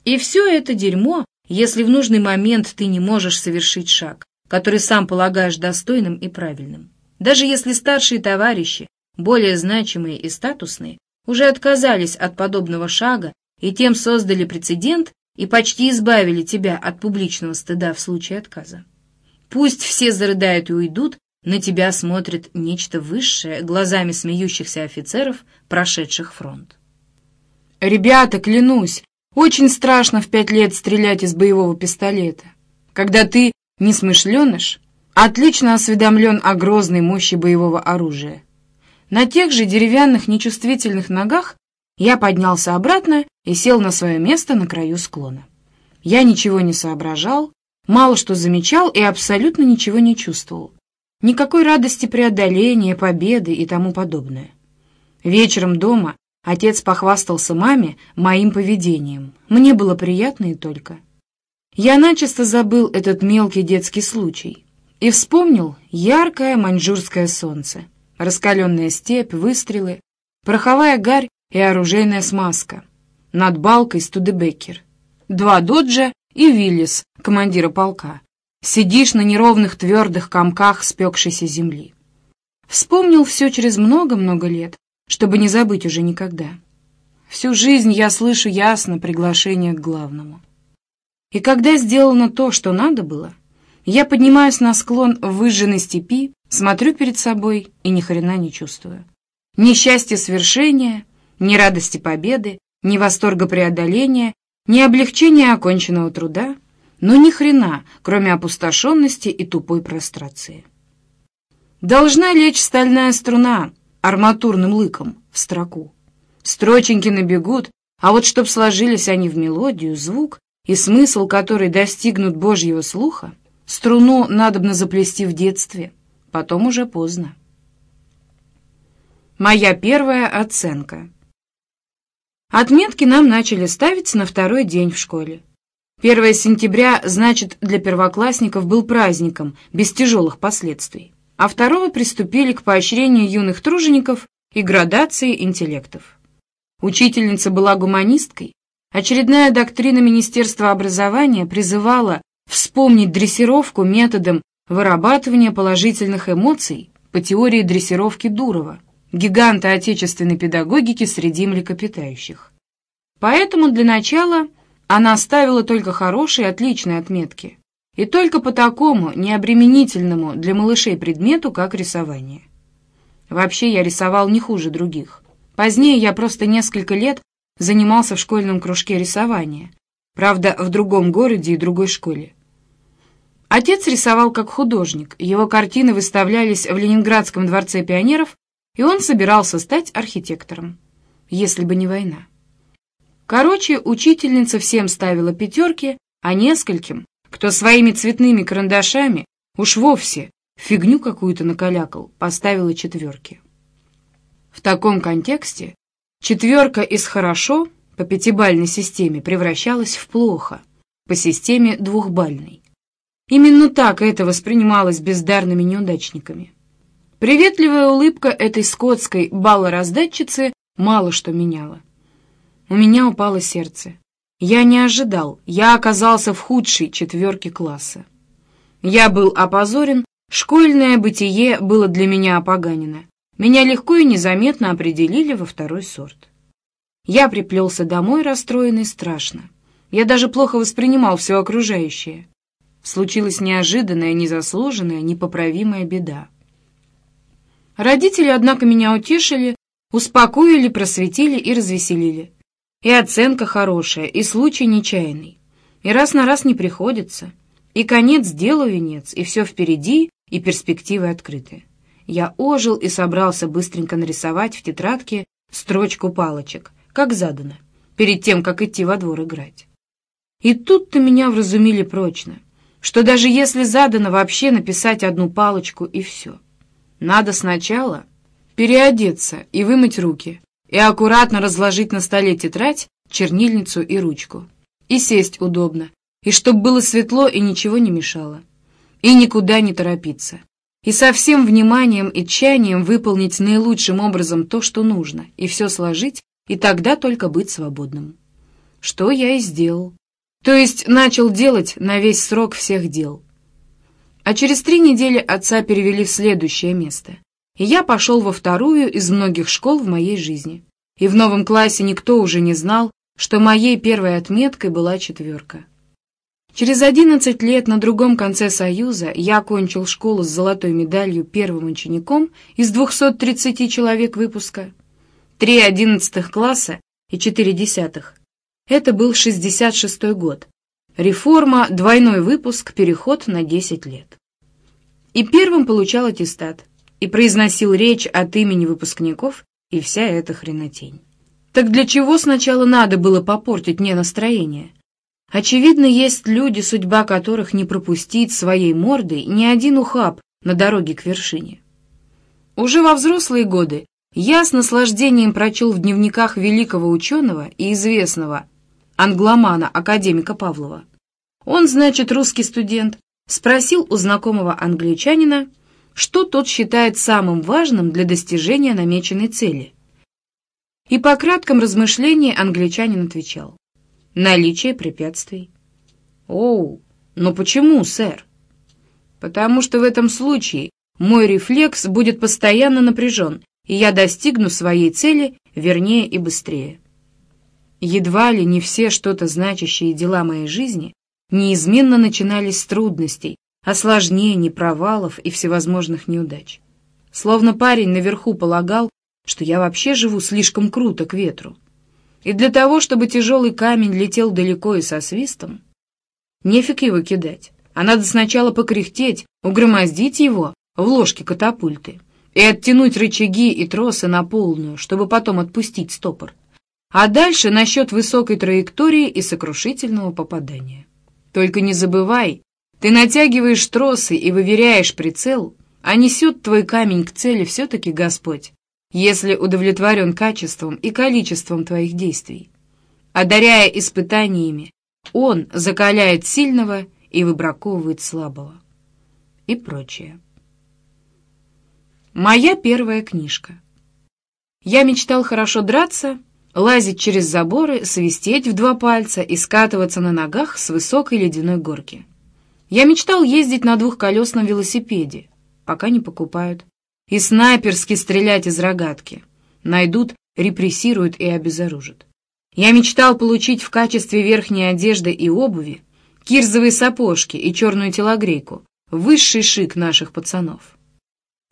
И все это дерьмо, если в нужный момент ты не можешь совершить шаг, который сам полагаешь достойным и правильным. Даже если старшие товарищи, более значимые и статусные, уже отказались от подобного шага и тем создали прецедент и почти избавили тебя от публичного стыда в случае отказа. Пусть все зарыдают и уйдут, на тебя смотрит нечто высшее глазами смеющихся офицеров, прошедших фронт. «Ребята, клянусь, очень страшно в пять лет стрелять из боевого пистолета, когда ты, несмышленыш, отлично осведомлен о грозной мощи боевого оружия. На тех же деревянных нечувствительных ногах я поднялся обратно и сел на свое место на краю склона. Я ничего не соображал, мало что замечал и абсолютно ничего не чувствовал. Никакой радости преодоления, победы и тому подобное. Вечером дома отец похвастался маме моим поведением. Мне было приятно и только. Я начисто забыл этот мелкий детский случай и вспомнил яркое маньчжурское солнце, раскаленная степь, выстрелы, пороховая гарь и оружейная смазка. Над балкой Студебекер. Два доджа и Виллис, командира полка. Сидишь на неровных твердых комках спекшейся земли. Вспомнил все через много-много лет, чтобы не забыть уже никогда. Всю жизнь я слышу ясно приглашение к главному. И когда сделано то, что надо было, я поднимаюсь на склон выжженной степи, смотрю перед собой и ни хрена не чувствую. Ни счастья свершения, ни радости победы, ни восторга преодоления, ни облегчения оконченного труда, но ни хрена, кроме опустошенности и тупой прострации. Должна лечь стальная струна арматурным лыком в строку. Строченьки набегут, а вот чтоб сложились они в мелодию, звук и смысл, который достигнут Божьего слуха, струну надобно заплести в детстве, потом уже поздно. Моя первая оценка. Отметки нам начали ставить на второй день в школе. 1 сентября, значит, для первоклассников был праздником, без тяжелых последствий. А второго приступили к поощрению юных тружеников и градации интеллектов. Учительница была гуманисткой. Очередная доктрина Министерства образования призывала вспомнить дрессировку методом вырабатывания положительных эмоций по теории дрессировки Дурова, гиганта отечественной педагогики среди млекопитающих. Поэтому для начала она ставила только хорошие, отличные отметки. И только по такому необременительному для малышей предмету, как рисование. Вообще я рисовал не хуже других. Позднее я просто несколько лет занимался в школьном кружке рисования. Правда, в другом городе и другой школе. Отец рисовал как художник, его картины выставлялись в Ленинградском дворце пионеров, и он собирался стать архитектором, если бы не война. Короче, учительница всем ставила пятерки, а нескольким, кто своими цветными карандашами уж вовсе фигню какую-то накалякал, поставила четверки. В таком контексте четверка из «хорошо» по пятибальной системе превращалась в «плохо» по системе двухбальной. Именно так это воспринималось бездарными неудачниками. Приветливая улыбка этой скотской баллораздатчицы мало что меняла. У меня упало сердце. Я не ожидал, я оказался в худшей четверке класса. Я был опозорен, школьное бытие было для меня опоганено. Меня легко и незаметно определили во второй сорт. Я приплелся домой, расстроенный страшно. Я даже плохо воспринимал все окружающее. Случилась неожиданная, незаслуженная, непоправимая беда. Родители, однако, меня утешили, успокоили, просветили и развеселили. И оценка хорошая, и случай нечаянный. И раз на раз не приходится. И конец делу венец, и все впереди, и перспективы открыты. Я ожил и собрался быстренько нарисовать в тетрадке строчку палочек, как задано, перед тем, как идти во двор играть. И тут-то меня вразумили прочно, что даже если задано вообще написать одну палочку и все. Надо сначала переодеться и вымыть руки, и аккуратно разложить на столе тетрадь, чернильницу и ручку. И сесть удобно, и чтоб было светло и ничего не мешало. И никуда не торопиться. И со всем вниманием и тщанием выполнить наилучшим образом то, что нужно, и все сложить и тогда только быть свободным. Что я и сделал. То есть начал делать на весь срок всех дел. А через три недели отца перевели в следующее место. И я пошел во вторую из многих школ в моей жизни. И в новом классе никто уже не знал, что моей первой отметкой была четверка. Через одиннадцать лет на другом конце Союза я окончил школу с золотой медалью первым учеником из 230 человек выпуска. Три одиннадцатых класса и четыре десятых. Это был 66-й год. Реформа, двойной выпуск, переход на 10 лет. И первым получал аттестат, и произносил речь от имени выпускников, и вся эта хренотень. Так для чего сначала надо было попортить мне настроение? Очевидно, есть люди, судьба которых не пропустить своей мордой ни один ухаб на дороге к вершине. Уже во взрослые годы я с наслаждением прочел в дневниках великого ученого и известного англомана, академика Павлова. Он, значит, русский студент, спросил у знакомого англичанина, что тот считает самым важным для достижения намеченной цели. И по кратком размышлении англичанин отвечал. Наличие препятствий. «Оу, но почему, сэр?» «Потому что в этом случае мой рефлекс будет постоянно напряжен, и я достигну своей цели вернее и быстрее». Едва ли не все что-то значащие дела моей жизни неизменно начинались с трудностей, осложнений, провалов и всевозможных неудач. Словно парень наверху полагал, что я вообще живу слишком круто к ветру. И для того, чтобы тяжелый камень летел далеко и со свистом, нефиг его кидать, а надо сначала покряхтеть, угромоздить его в ложке катапульты и оттянуть рычаги и тросы на полную, чтобы потом отпустить стопор а дальше насчет высокой траектории и сокрушительного попадания. Только не забывай, ты натягиваешь тросы и выверяешь прицел, а несет твой камень к цели все-таки Господь, если удовлетворен качеством и количеством твоих действий. Одаряя испытаниями, Он закаляет сильного и выбраковывает слабого. И прочее. Моя первая книжка. Я мечтал хорошо драться, лазить через заборы, свистеть в два пальца и скатываться на ногах с высокой ледяной горки. Я мечтал ездить на двухколесном велосипеде, пока не покупают, и снайперски стрелять из рогатки. Найдут, репрессируют и обезоружат. Я мечтал получить в качестве верхней одежды и обуви кирзовые сапожки и черную телогрейку, высший шик наших пацанов.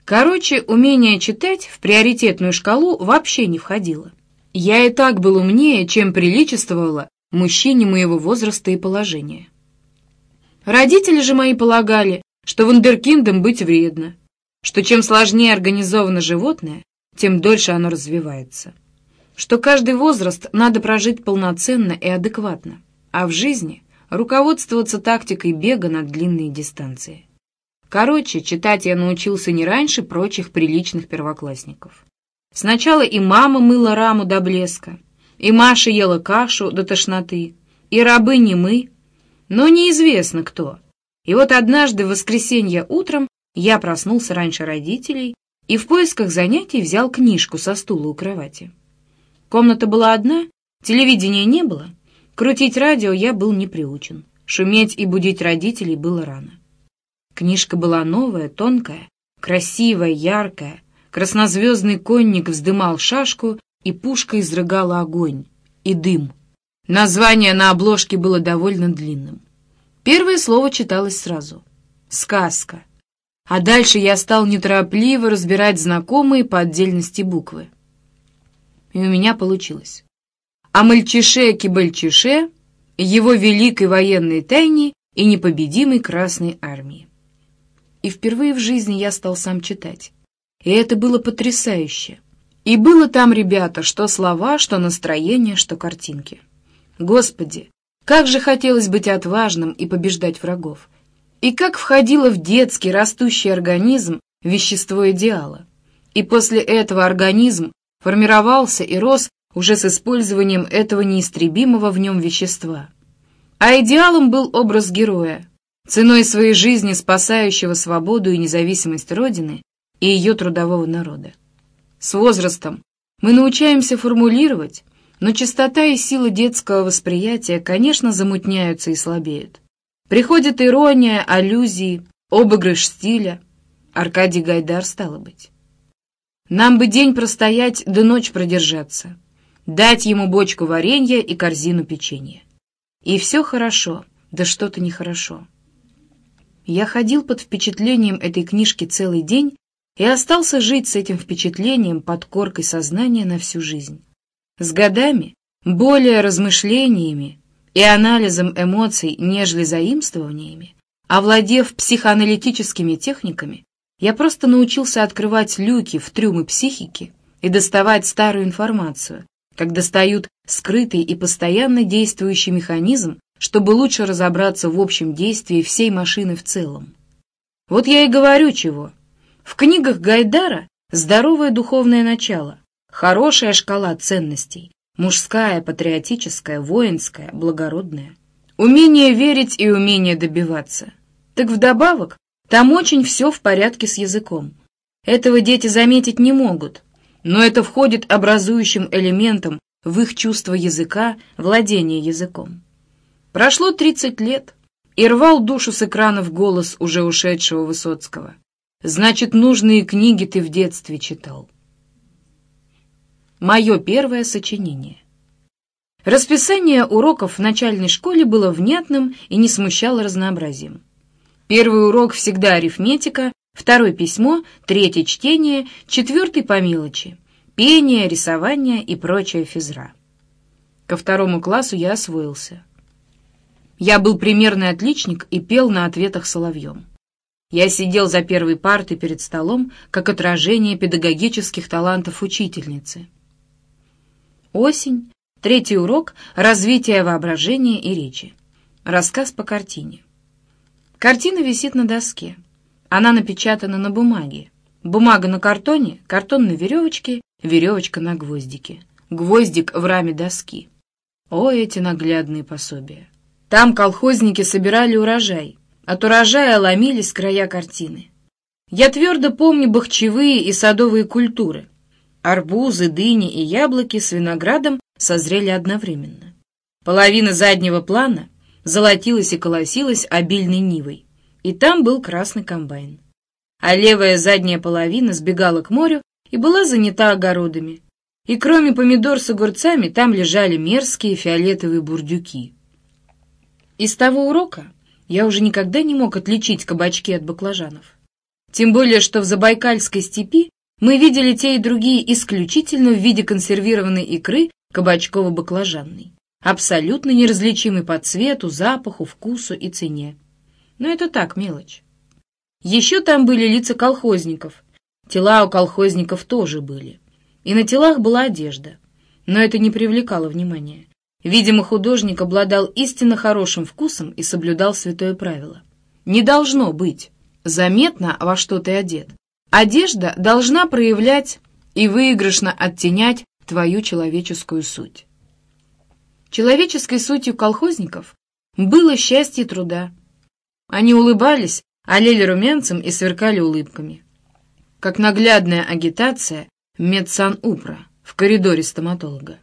Короче, умение читать в приоритетную шкалу вообще не входило. Я и так был умнее, чем приличествовало мужчине моего возраста и положения. Родители же мои полагали, что вундеркиндом быть вредно, что чем сложнее организовано животное, тем дольше оно развивается, что каждый возраст надо прожить полноценно и адекватно, а в жизни руководствоваться тактикой бега на длинные дистанции. Короче, читать я научился не раньше прочих приличных первоклассников. Сначала и мама мыла раму до блеска, и Маша ела кашу до тошноты, и рабы не мы, но неизвестно кто. И вот однажды в воскресенье утром я проснулся раньше родителей и в поисках занятий взял книжку со стула у кровати. Комната была одна, телевидения не было, крутить радио я был не приучен, шуметь и будить родителей было рано. Книжка была новая, тонкая, красивая, яркая, Краснозвездный конник вздымал шашку, и пушка изрыгала огонь и дым. Название на обложке было довольно длинным. Первое слово читалось сразу. «Сказка». А дальше я стал неторопливо разбирать знакомые по отдельности буквы. И у меня получилось. О мальчише-кибальчише, его великой военной тайне и непобедимой Красной Армии. И впервые в жизни я стал сам читать. И это было потрясающе. И было там, ребята, что слова, что настроение, что картинки. Господи, как же хотелось быть отважным и побеждать врагов. И как входило в детский растущий организм вещество идеала. И после этого организм формировался и рос уже с использованием этого неистребимого в нем вещества. А идеалом был образ героя, ценой своей жизни спасающего свободу и независимость Родины и ее трудового народа. С возрастом Мы научаемся формулировать, но частота и сила детского восприятия, конечно, замутняются и слабеют. Приходит ирония, аллюзии, обыгрыш стиля. Аркадий Гайдар стало быть. Нам бы день простоять, да ночь продержаться. Дать ему бочку варенья и корзину печенья. И все хорошо, да что-то нехорошо. Я ходил под впечатлением этой книжки целый день и остался жить с этим впечатлением под коркой сознания на всю жизнь. С годами, более размышлениями и анализом эмоций, нежели заимствованиями, овладев психоаналитическими техниками, я просто научился открывать люки в трюмы психики и доставать старую информацию, как достают скрытый и постоянно действующий механизм, чтобы лучше разобраться в общем действии всей машины в целом. Вот я и говорю чего. В книгах Гайдара здоровое духовное начало, хорошая шкала ценностей, мужская, патриотическая, воинская, благородная, умение верить и умение добиваться. Так вдобавок там очень все в порядке с языком. Этого дети заметить не могут, но это входит образующим элементом в их чувство языка, владение языком. Прошло 30 лет, и рвал душу с экранов голос уже ушедшего Высоцкого. Значит, нужные книги ты в детстве читал. Мое первое сочинение. Расписание уроков в начальной школе было внятным и не смущало разнообразием. Первый урок всегда арифметика, второй письмо, третий чтение, четвертый по мелочи, пение, рисование и прочая физра. Ко второму классу я освоился. Я был примерный отличник и пел на ответах соловьем. Я сидел за первой партой перед столом, как отражение педагогических талантов учительницы. Осень, третий урок «Развитие воображения и речи». Рассказ по картине. Картина висит на доске. Она напечатана на бумаге. Бумага на картоне, картон на веревочке, веревочка на гвоздике. Гвоздик в раме доски. О, эти наглядные пособия! Там колхозники собирали урожай. От урожая ломились края картины. Я твердо помню бахчевые и садовые культуры. Арбузы, дыни и яблоки с виноградом созрели одновременно. Половина заднего плана золотилась и колосилась обильной нивой, и там был красный комбайн. А левая задняя половина сбегала к морю и была занята огородами. И кроме помидор с огурцами там лежали мерзкие фиолетовые бурдюки. Из того урока я уже никогда не мог отличить кабачки от баклажанов. Тем более, что в Забайкальской степи мы видели те и другие исключительно в виде консервированной икры кабачково-баклажанной абсолютно неразличимый по цвету, запаху, вкусу и цене. Но это так, мелочь. Еще там были лица колхозников. Тела у колхозников тоже были. И на телах была одежда. Но это не привлекало внимания. Видимо, художник обладал истинно хорошим вкусом и соблюдал святое правило. Не должно быть заметно, во что ты одет. Одежда должна проявлять и выигрышно оттенять твою человеческую суть. Человеческой сутью колхозников было счастье труда. Они улыбались, олели румянцем и сверкали улыбками. Как наглядная агитация медсан-упра в коридоре стоматолога.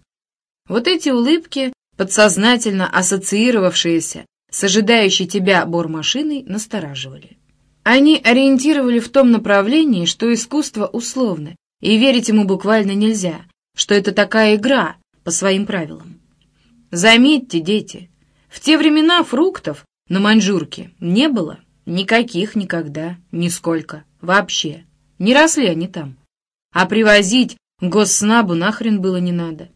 Вот эти улыбки, подсознательно ассоциировавшиеся с ожидающей тебя бормашиной, настораживали. Они ориентировали в том направлении, что искусство условно, и верить ему буквально нельзя, что это такая игра по своим правилам. Заметьте, дети, в те времена фруктов на маньчжурке не было никаких никогда, нисколько, вообще. Не росли они там. А привозить госснабу нахрен было не надо.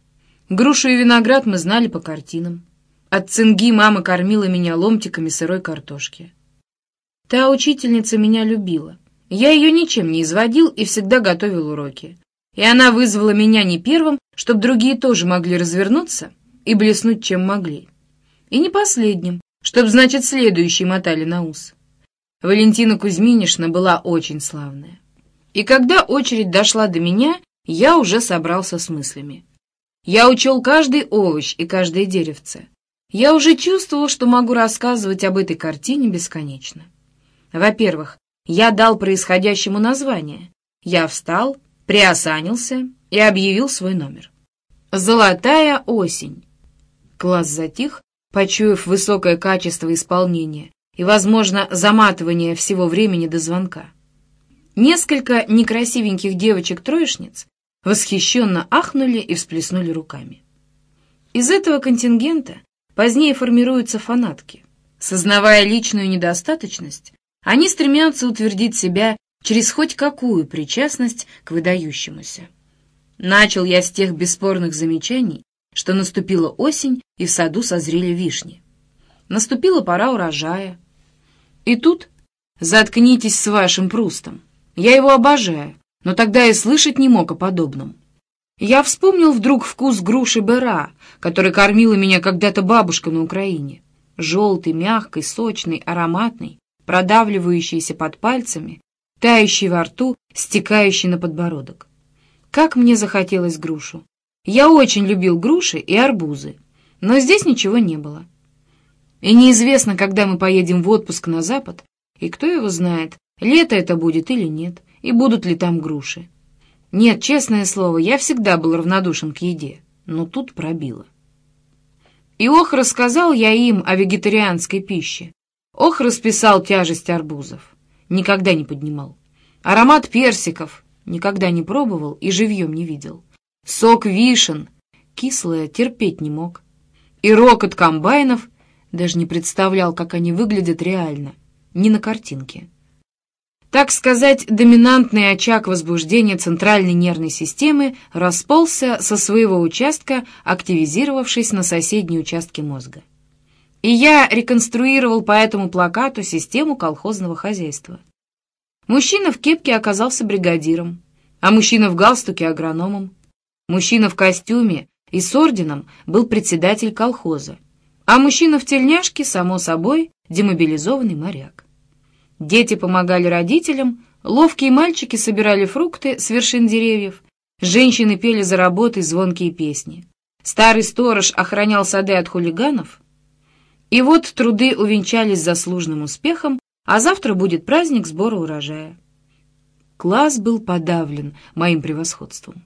Грушу и виноград мы знали по картинам. От цинги мама кормила меня ломтиками сырой картошки. Та учительница меня любила. Я ее ничем не изводил и всегда готовил уроки. И она вызвала меня не первым, чтобы другие тоже могли развернуться и блеснуть, чем могли. И не последним, чтоб, значит, следующий мотали на ус. Валентина Кузьминишна была очень славная. И когда очередь дошла до меня, я уже собрался с мыслями. Я учел каждый овощ и каждое деревце. Я уже чувствовал, что могу рассказывать об этой картине бесконечно. Во-первых, я дал происходящему название. Я встал, приосанился и объявил свой номер. «Золотая осень». Класс затих, почуяв высокое качество исполнения и, возможно, заматывание всего времени до звонка. Несколько некрасивеньких девочек-троечниц восхищенно ахнули и всплеснули руками. Из этого контингента позднее формируются фанатки. Сознавая личную недостаточность, они стремятся утвердить себя через хоть какую причастность к выдающемуся. Начал я с тех бесспорных замечаний, что наступила осень и в саду созрели вишни. Наступила пора урожая. И тут заткнитесь с вашим прустом. Я его обожаю, но тогда и слышать не мог о подобном. Я вспомнил вдруг вкус груши Бера, который кормила меня когда-то бабушка на Украине. Желтый, мягкий, сочный, ароматный, продавливающийся под пальцами, тающий во рту, стекающий на подбородок. Как мне захотелось грушу. Я очень любил груши и арбузы, но здесь ничего не было. И неизвестно, когда мы поедем в отпуск на запад, и кто его знает, лето это будет или нет, и будут ли там груши. Нет, честное слово, я всегда был равнодушен к еде, но тут пробило. И ох, рассказал я им о вегетарианской пище. Ох, расписал тяжесть арбузов. Никогда не поднимал. Аромат персиков. Никогда не пробовал и живьем не видел. Сок вишен. Кислое терпеть не мог. И рокот комбайнов. Даже не представлял, как они выглядят реально. Не на картинке. Так сказать, доминантный очаг возбуждения центральной нервной системы расползся со своего участка, активизировавшись на соседние участки мозга. И я реконструировал по этому плакату систему колхозного хозяйства. Мужчина в кепке оказался бригадиром, а мужчина в галстуке — агрономом. Мужчина в костюме и с орденом был председатель колхоза, а мужчина в тельняшке, само собой, демобилизованный моряк. Дети помогали родителям, ловкие мальчики собирали фрукты с вершин деревьев, женщины пели за работой звонкие песни. Старый сторож охранял сады от хулиганов. И вот труды увенчались заслуженным успехом, а завтра будет праздник сбора урожая. Класс был подавлен моим превосходством.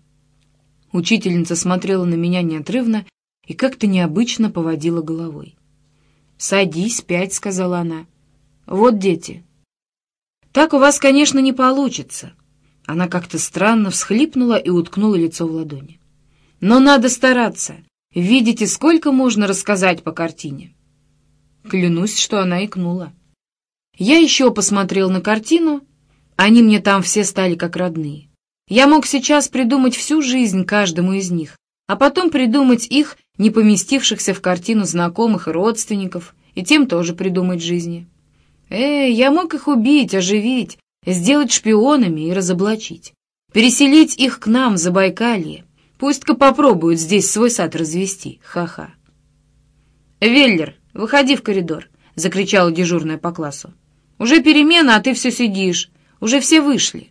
Учительница смотрела на меня неотрывно и как-то необычно поводила головой. «Садись, пять», — сказала она. «Вот дети, «Так у вас, конечно, не получится». Она как-то странно всхлипнула и уткнула лицо в ладони. «Но надо стараться. Видите, сколько можно рассказать по картине?» Клянусь, что она икнула. Я еще посмотрел на картину. Они мне там все стали как родные. Я мог сейчас придумать всю жизнь каждому из них, а потом придумать их, не поместившихся в картину знакомых и родственников, и тем тоже придумать жизни. Эй, я мог их убить, оживить, сделать шпионами и разоблачить. Переселить их к нам в Забайкалье. Пусть-ка попробуют здесь свой сад развести. Ха-ха. «Веллер, выходи в коридор», — закричала дежурная по классу. «Уже перемена, а ты все сидишь. Уже все вышли».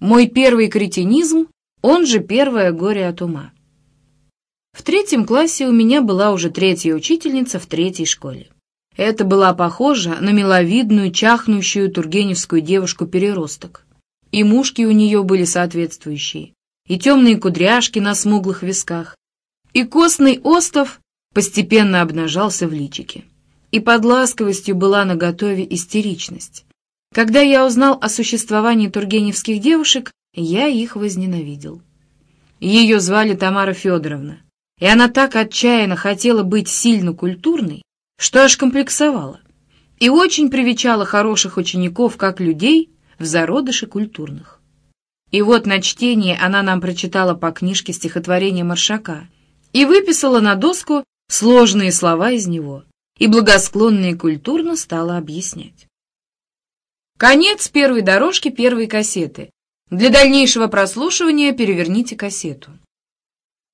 Мой первый кретинизм, он же первое горе от ума. В третьем классе у меня была уже третья учительница в третьей школе. Это была похожа на миловидную, чахнущую тургеневскую девушку-переросток. И мушки у нее были соответствующие, и темные кудряшки на смуглых висках, и костный остов постепенно обнажался в личике. И под ласковостью была наготове истеричность. Когда я узнал о существовании тургеневских девушек, я их возненавидел. Ее звали Тамара Федоровна, и она так отчаянно хотела быть сильно культурной, что аж комплексовала, и очень привечала хороших учеников как людей в зародыше культурных. И вот на чтение она нам прочитала по книжке стихотворение Маршака и выписала на доску сложные слова из него, и благосклонно и культурно стала объяснять. Конец первой дорожки первой кассеты. Для дальнейшего прослушивания переверните кассету.